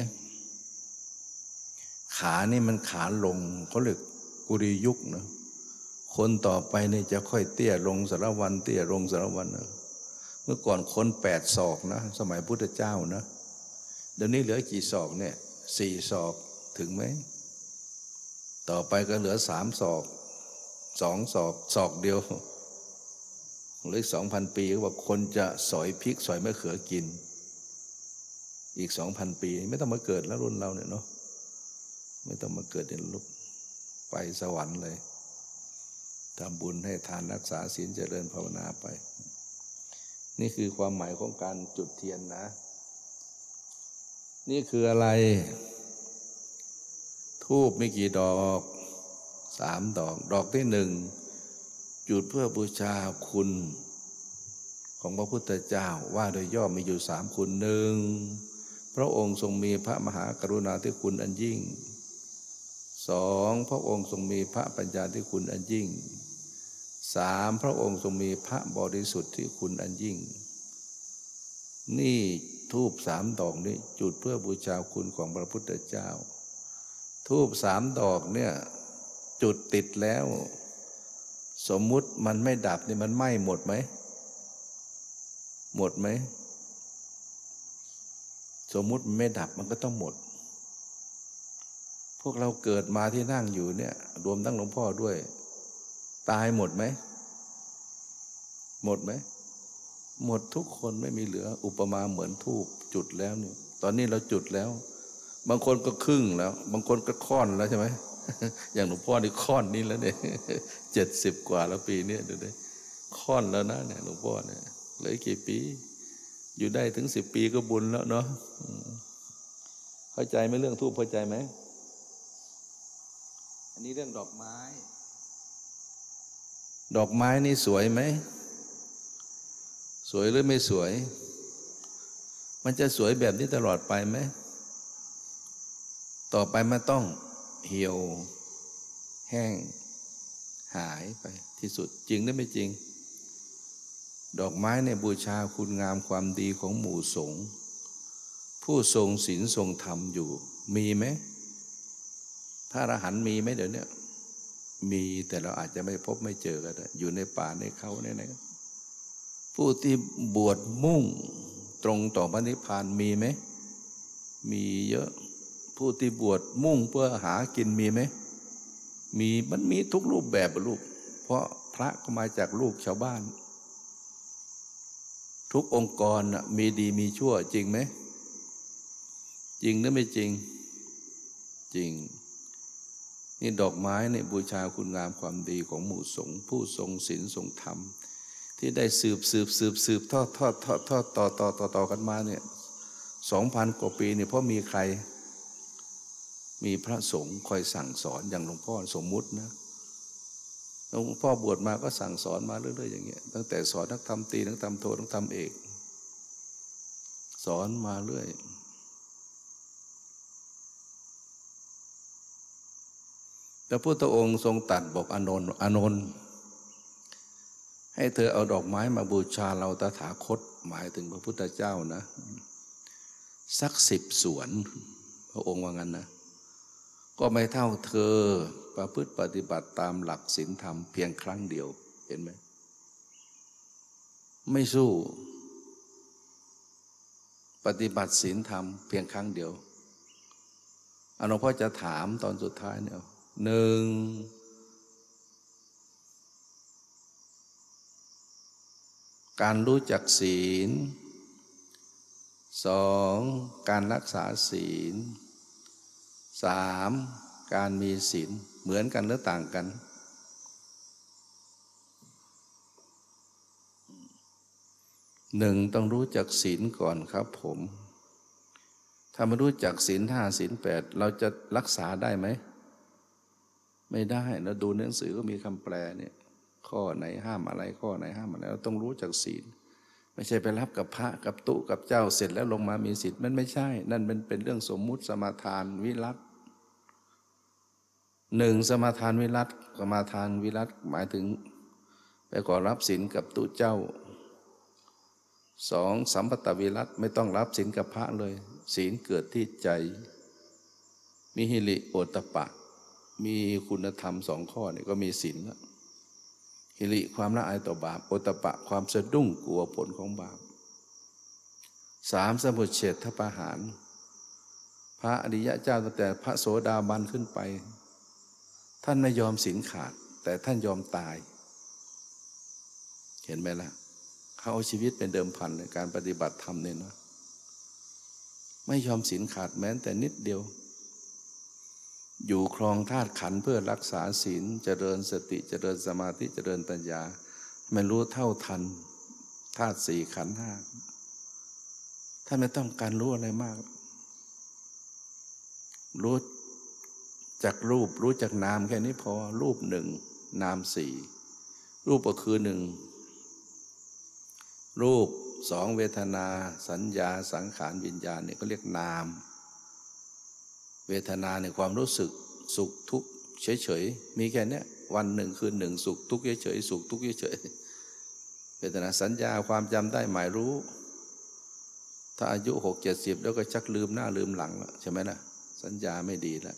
ขานี่มันขาลงเขาเรียกกุริยุกนะคนต่อไปนี่จะค่อยเตี้ยลงสารวัน เตี้ยลงสารวันนะเมื่อก่อนคนแปดศอกนะ สมัยพุทธเจ้านะเดี๋ยวนี้เหลือกี่ศอกเนี่ยสี่ศอกถึงไหมต่อไปก็เหลือสามศอกสองศอกศอกเดียวหรือสองพันปีก็บอกคนจะสอยพริกสอยมะเขือกิน อีกสองพันปี ไม่ต้องมาเกิดแล้วรุ่นเราเนี่ยเนาะ ไม่ต้องมาเกิดในลุกไปสวรรค์เลยทำบุญให้ทานรักษาศีลเจริญภาวนาไป นี่คือความหมายของการจุดเทียนนะ นี่คืออะไร ทูบไม่กี่ดอกสามดอก ดอกที่หนึ่งจุดเพื่อบูชาคุณ ของพระพุทธเจ้าว่าโดยย่อมีอยู่สามคุณหนึ่งพระองค์ทรงมีพระมหากรุณาธิคุณอันยิ่ง สองพระองค์ทรงมีพระปัญญาที่คุณอันยิ่งสามพระองค์ทรงมีพระบริสุทธิ์ที่คุณอันยิ่ง นี่ทูบสามดอกนี้จุดเพื่อบูชาคุณของพระพุทธเจ้า ทูบสามดอกเนี่ยจุดติดแล้ว สมมุติมันไม่ดับนี่มันไหม้หมดไหม หมดไหม สมมุติไม่ดับมันก็ต้องหมด พวกเราเกิดมาที่นั่งอยู่เนี่ย รวมทั้งหลวงพ่อด้วย ตายหมดไหม หมดไหม หมดทุกคนไม่มีเหลือ อุปมาเหมือนทูบจุดแล้วเนี่ย ตอนนี้เราจุดแล้ว บางคนก็ครึ่งแล้ว บางคนก็ค่อนแล้วใช่ไหมอย่างหลวงพ่อนี่ค่อนนี้แล้วเนี่ยเจ็ดสิบกว่าแล้วปีเนี้ดูดิค่อนแล้วนะเนี่ยหลวงพ่อเนี่ยเหลือกี่ปี อยู่ได้ถึงสิบปีก็บุญแล้วเนาะเข้าใจไหมเรื่องทูบเข้าใจไหม อันนี้เรื่องดอกไม้ ดอกไม้นี่สวยไหม สวยหรือไม่สวย มันจะสวยแบบนี้ตลอดไปไหม ต่อไปมันต้องเหี่ยว แห้ง หายไปที่สุดจริงหรือไม่จริง ดอกไม้ในบูชาคุณงามความดีของหมู่สงฆ์ผู้ทรงศีลทรงธรรมอยู่มีไหม พระอรหันต์มีไหมเดี๋ยวนี้มีแต่เราอาจจะไม่พบไม่เจอกันอยู่ในป่าในเขาในไหนผู้ที่บวชมุ่งตรงต่อพระนิพพานมีไหมมีเยอะผู้ที่บวชมุ่งเพื่อหากินมีไหมมีมันมีทุกรูปแบบลูกเพราะพระก็มาจากลูกชาวบ้าน ทุกองค์กรมีดีมีชั่วจริงไหมจริงหรือไม่จริง จริง นี่ดอกไม้เนี่ยบูชาคุณงามความดีของหมู่สงฆ์ผู้ทรงศีลทรงธรรม ที่ได้สืบสืบสืบสืบทอดทอดทอดทอดต่อต่อต่อต่อกันมาเนี่ยสองพันกว่าปีเนี่ยเพราะมีใคร มีพระสงฆ์คอยสั่งสอนอย่างหลวงพ่อสมมุตินะหลวงพ่อบวชมาก็สั่งสอนมาเรื่อยๆอย่างเงี้ยตั้งแต่สอนนักธรรมตีนักธรรมโทนักธรรมเอก สอนมาเรื่อย พระพุทธองค์ทรงตัดบอกอนนท์อนนท์ให้เธอเอาดอกไม้มาบูชาเราตถาคตหมายถึงพระพุทธเจ้านะ สักสิบสวน พระองค์ว่างั้นนะ ก็ไม่เท่าเธอประพฤติปฏิบัติตามหลักศีลธรรมเพียงครั้งเดียวเห็นไหมไม่สู้ ปฏิบัติศีลธรรมเพียงครั้งเดียวอหลวงพ่อจะถามตอนสุดท้ายเนี่ย หนึ่งการรู้จักศีลสองการรักษาศีลสามการมีศีลเหมือนกันหรือต่างกัน หนึ่งต้องรู้จักศีลก่อนครับผม ถ้าไม่รู้จักศีลห้าศีลแปดเราจะรักษาได้ไหม ไม่ได้เราดูหนังสือก็มีคำแปลเนี่ย ข้อไหนห้ามอะไร ข้อไหนห้ามอะไรเราต้องรู้จักศีล ไม่ใช่ไปรับกับพระกับตุกับเจ้าเสร็จแล้วลงมามีศีลมันไม่ใช่ นั่นเป็นเป็นเรื่องสมมุติสมาทานวิรัตหนึ่งสมาทานวิรัตสมาทานวิรัตหมายถึง ไปขอรับศีลกับตุเจ้าสองสัมปตวิรัตไม่ต้องรับศีลกับพระเลย ศีลเกิดที่ใจมีฮิริโอตปะ มีคุณธรรมสองข้อนี่ก็มีศีลแล้วฮิริความละอายต่อบาปโอตปะความสะดุ้งกลัวผลของบาปสามสมุทเฉทประหาร พระอริยะเจ้าตั้งแต่พระโสดาบันขึ้นไป ท่านไม่ยอมศีลขาด แต่ท่านยอมตาย เห็นไหมล่ะเขาเอาชีวิตเป็นเดิมพันในการปฏิบัติธรรมเนี่ยนะไม่ยอมศีลขาดแม้แต่นิดเดียว อยู่ครองธาตุขันเพื่อรักษาศีลเจริญสติเจริญสมาธิเจริญปัญญา ไม่รู้เท่าทันธาตุสี่ขันห้าท่านไม่ต้องการรู้อะไรมาก รู้จากรูปรู้จากนามแค่นี้พอรูปหนึ่งนามสี่รูปก็คือหนึ่งรูปสองเวทนา สัญญาสังขารวิญญาณเนี่ยก็เรียกนาม เวทนาในความรู้สึกสุขทุกข์เฉยๆมีแค่นี้วันหนึ่งคืนหนึ่งสุขทุกข์เฉยๆสุขทุกข์เฉยๆเวทนาสัญญาความจำได้หมายรู้ ถ้าอายุหกเจ็ดสิบแล้วก็ชักลืมหน้าลืมหลังแล้วใช่ไหมนะสัญญาไม่ดีแล้ว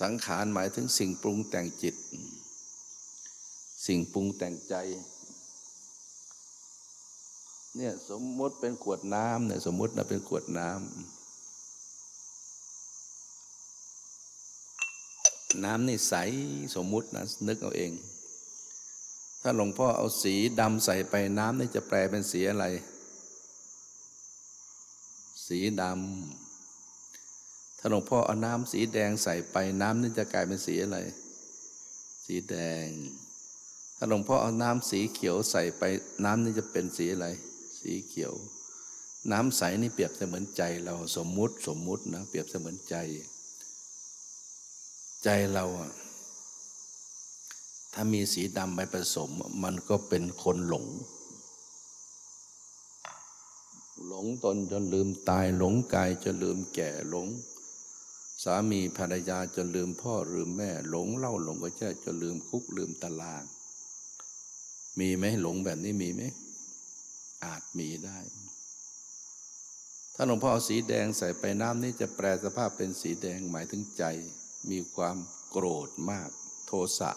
สังขารหมายถึงสิ่งปรุงแต่งจิต สิ่งปรุงแต่งใจเนี่ยสมมติเป็นขวดน้ำเนี่ยสมมตินะเป็นขวดน้ำ น้ำนี่ใสสมมุตินะนึกเอาเอง ถ้าหลวงพ่อเอาสีดำใส่ไปน้ำนี่จะแปลเป็นสีอะไร สีดำถ้าหลวงพ่อเอาน้ำสีแดงใส่ไปน้ำนี่จะกลายเป็นสีอะไร สีแดง ถ้าหลวงพ่อเอาน้ำสีเขียวใส่ไปน้ำนี่จะเป็นสีอะไร สีเขียว น้ำใสนี่เปรียบเสมือนใจเราสมมุติสมมุตินะเปรียบเสมือนใจ ใจเราถ้ามีสีดำไปผสม มันก็เป็นคนหลง หลงตนจนลืมตาย หลงกายจนลืมแก่หลง สามีภรรยาจนลืมพ่อลืมแม่ หลงเล่าหลงก็แช่จนลืมคุกลืมตาราง มีไหมหลงแบบนี้มีไหมอาจมีได้ถ้าหลวงพ่อเอาสีแดงใส่ไปน้ำนี่จะแปลสภาพเป็นสีแดงหมายถึงใจ มีความโกรธมากโทสะ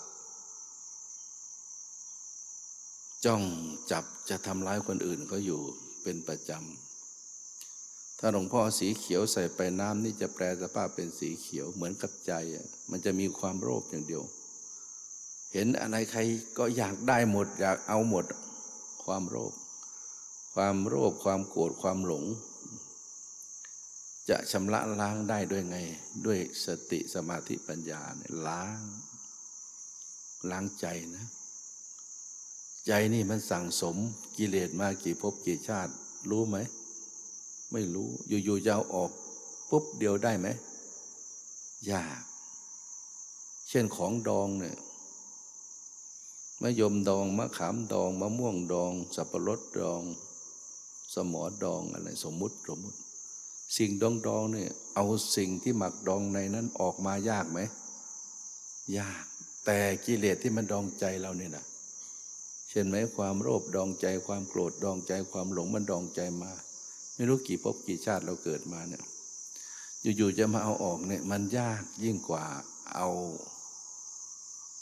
จ้องจับจะทำร้ายคนอื่นก็อยู่เป็นประจำ ถ้าหลวงพ่อสีเขียวใส่ไปน้ำนี่จะแปลสภาพเป็นสีเขียวเหมือนกับใจ มันจะมีความโลภอย่างเดียว เห็นอะไรใครก็อยากได้หมด อยากเอาหมด ความโลภความโลภความโกรธความหลง จะชำระล้างได้ด้วยไง ด้วยสติสมาธิปัญญาเนี่ยล้าง ล้างใจนะ ใจนี่มันสั่งสมกิเลสมากี่ภพกี่ชาติ รู้ไหม ไม่รู้ อยู่ๆจะเอาออกปุ๊บเดียวได้ไหมยาก เช่นของดองเนี่ยมะยมดองมะขามดองมะม่วงดอง สับปะรดดอง สมอดองอะไรสมมุติสมมุติ สิ่งดองดองเนี่ยเอาสิ่งที่หมักดองในนั้นออกมายากไหม ยาก แต่กิเลสที่มันดองใจเราเนี่ยนะเช่นไหมความโลภดองใจความโกรธดองใจความหลงมันดองใจมา ไม่รู้กี่ภพกี่ชาติเราเกิดมาเนี่ยอยู่ๆจะมาเอาออกเนี่ยมันยากยิ่งกว่าเอา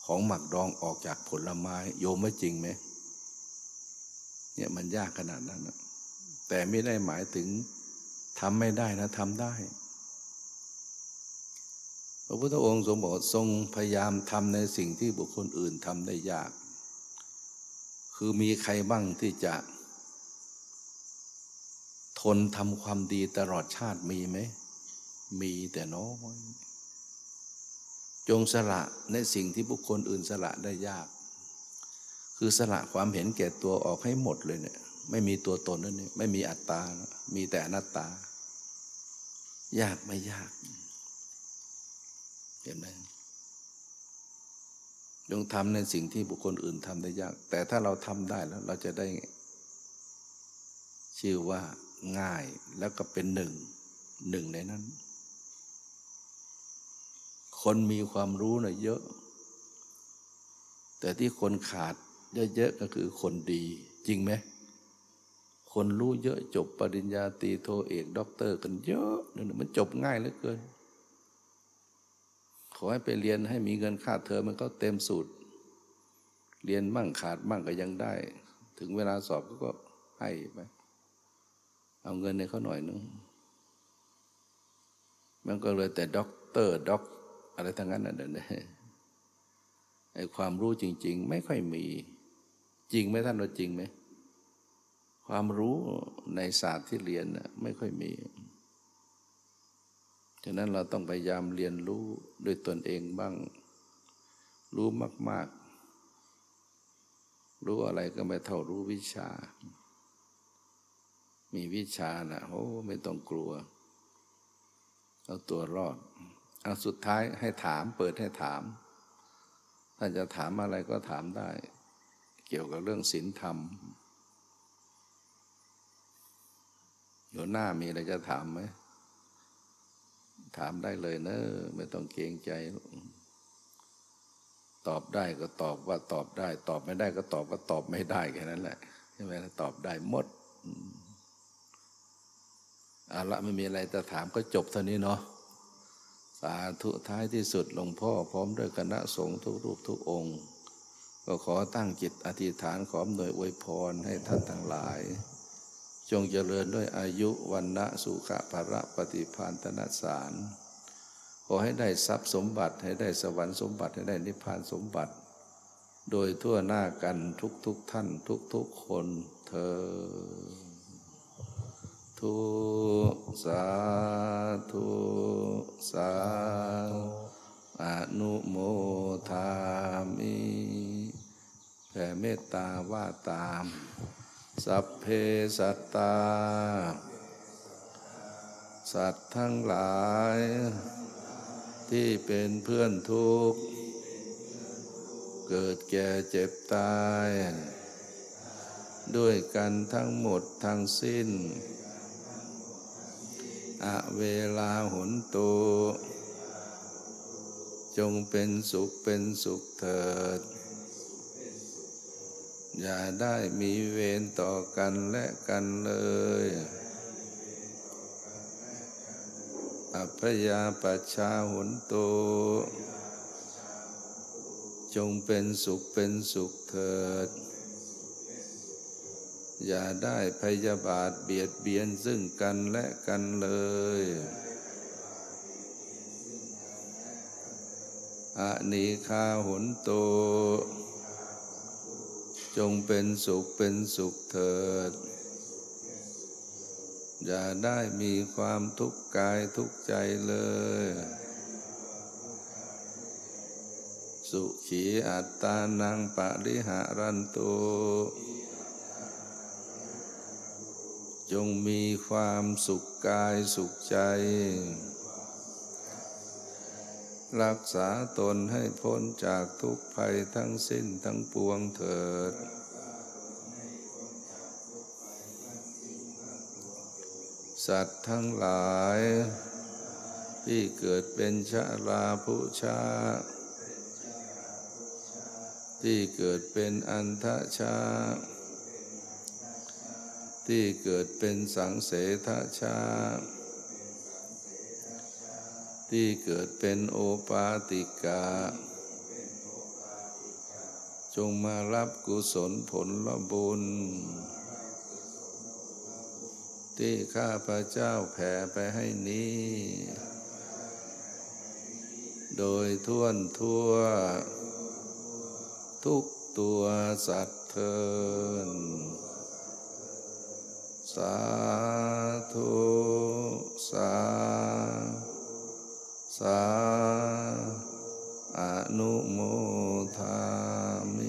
ของหมักดองออกจากผลไม้โยมไม่จริงไหมเนี่ยมันยากขนาดนั้นนะแต่ไม่ได้หมายถึง ทำไม่ได้นะทำได้ พระพุทธองค์ทรงบอกทรงพยายามทำในสิ่งที่บุคคลอื่นทำได้ยาก คือมีใครบ้างที่จะ ทนทำความดีตลอดชาติมีไหม มีแต่น้อยจงสละในสิ่งที่บุคคลอื่นสละได้ยาก คือสละความเห็นแก่ตัวออกให้หมดเลยเนี่ยไม่มีตัวตนนั่นนี่ไม่มีอัตตา มีแต่อนัตตา ยากไม่ยากเห็นไหมจงทำในสิ่งที่บุคคลอื่นทำได้ยาก แต่ถ้าเราทำได้แล้ว เราจะได้ ชื่อว่าง่ายแล้วก็เป็นหนึ่ง หนึ่งในนั้น คนมีความรู้นะ่ะเยอะ แต่ที่คนขาดเยอะๆก็คือคนดี จริงไหม คนรู้เยอะจบปริญญาตรีโทเอกด็อกเตอร์กันเยอะนี่มันจบง่ายเหลือเกิน ขอให้ไปเรียนให้มีเงินค่าเทอมมันก็เต็มสูตร เรียนมั่งขาดมั่งก็ยังได้ ถึงเวลาสอบก็ให้ไปเอาเงินให้เขาหน่อยนึงมันก็เลยแต่ด็อกเตอร์ด็อก อะไรทั้งนั้นน่ะเนี่ยไอ้ความรู้จริง ๆ ไม่ค่อยมี จริงไหมท่านว่าจริงไหม ความรู้ในศาสตร์ที่เรียนน่ะไม่ค่อยมี ฉะนั้นเราต้องพยายามเรียนรู้ด้วยตนเองบ้าง รู้มาก ๆ รู้อะไรก็ไม่เท่ารู้วิชา มีวิชานะโอ้ไม่ต้องกลัว เอาตัวรอด เอาสุดท้ายให้ถามเปิดให้ถามท่าจะถามอะไรก็ถามได้ เกี่ยวกับเรื่องศีลธรรม อยู่หน้ามีอะไรจะถามไหม ถามได้เลยเนอะไม่ต้องเกรงใจ ตอบได้ก็ตอบว่าตอบได้ ตอบไม่ได้ก็ตอบว่าตอบไม่ได้แค่นั้นแหละใช่ไหมตอบได้หมดเอาละไม่มีอะไรจะถามก็จบเท่านี้เนาะสาธุท้ายที่สุดหลวงพ่อพร้อมด้วยคณะสงฆ์ทุกรูปทุกองค์ ก็ขอตั้งจิตอธิษฐานขอหน่วยอวยพรให้ท่านทั้งหลาย จงเจริญด้วยอายุวันนะสุขะภระปฏิพานตนสารขอให้ได้ทรัพย์สมบัติให้ได้สวรรค์สมบัติให้ได้นิพพานสมบัติ โดยทั่วหน้ากันทุกทุกท่านทุกทุกคนเธอธุสาธุสาอนุโมทามิแผ่เมตตาว่าตาม สัพเพสัตตา สัตว์ทั้งหลาย ที่เป็นเพื่อนทุกข์ เกิดแก่เจ็บตาย ด้วยกันทั้งหมดทั้งสิ้น อเวลาหุนตูจงเป็นสุขเป็นสุขเถิด อย่าได้มีเวรต่อกันและกันเลย อัพยาปชชาหุนโต จงเป็นสุขเป็นสุขเถิด อย่าได้พยาบาทเบียดเบียนซึ่งกันและกันเลยอนิคาหุนโต จงเป็นสุขเป็นสุขเถิด อย่าได้มีความทุกข์กายทุกข์ใจเลย สุขีอัตตานังปะริหารันตุจงมีความสุขกายสุขใจ รักษาตนให้พ้นจากทุกภัยทั้งสิ้นทั้งปวงเถิด สัตว์ทั้งหลาย ที่เกิดเป็นชะลาผู้ชา ที่เกิดเป็นอันทะชา ที่เกิดเป็นสังเสทชา ที่เกิดเป็นโอปาติกา จงมารับกุศลผลละบุญ ที่ข้าพระเจ้าแผ่ไปให้นี้ โดยท่วนทั่ว ทุกตัวสัตว์เทินสาธุสา สาอนุโมทามิ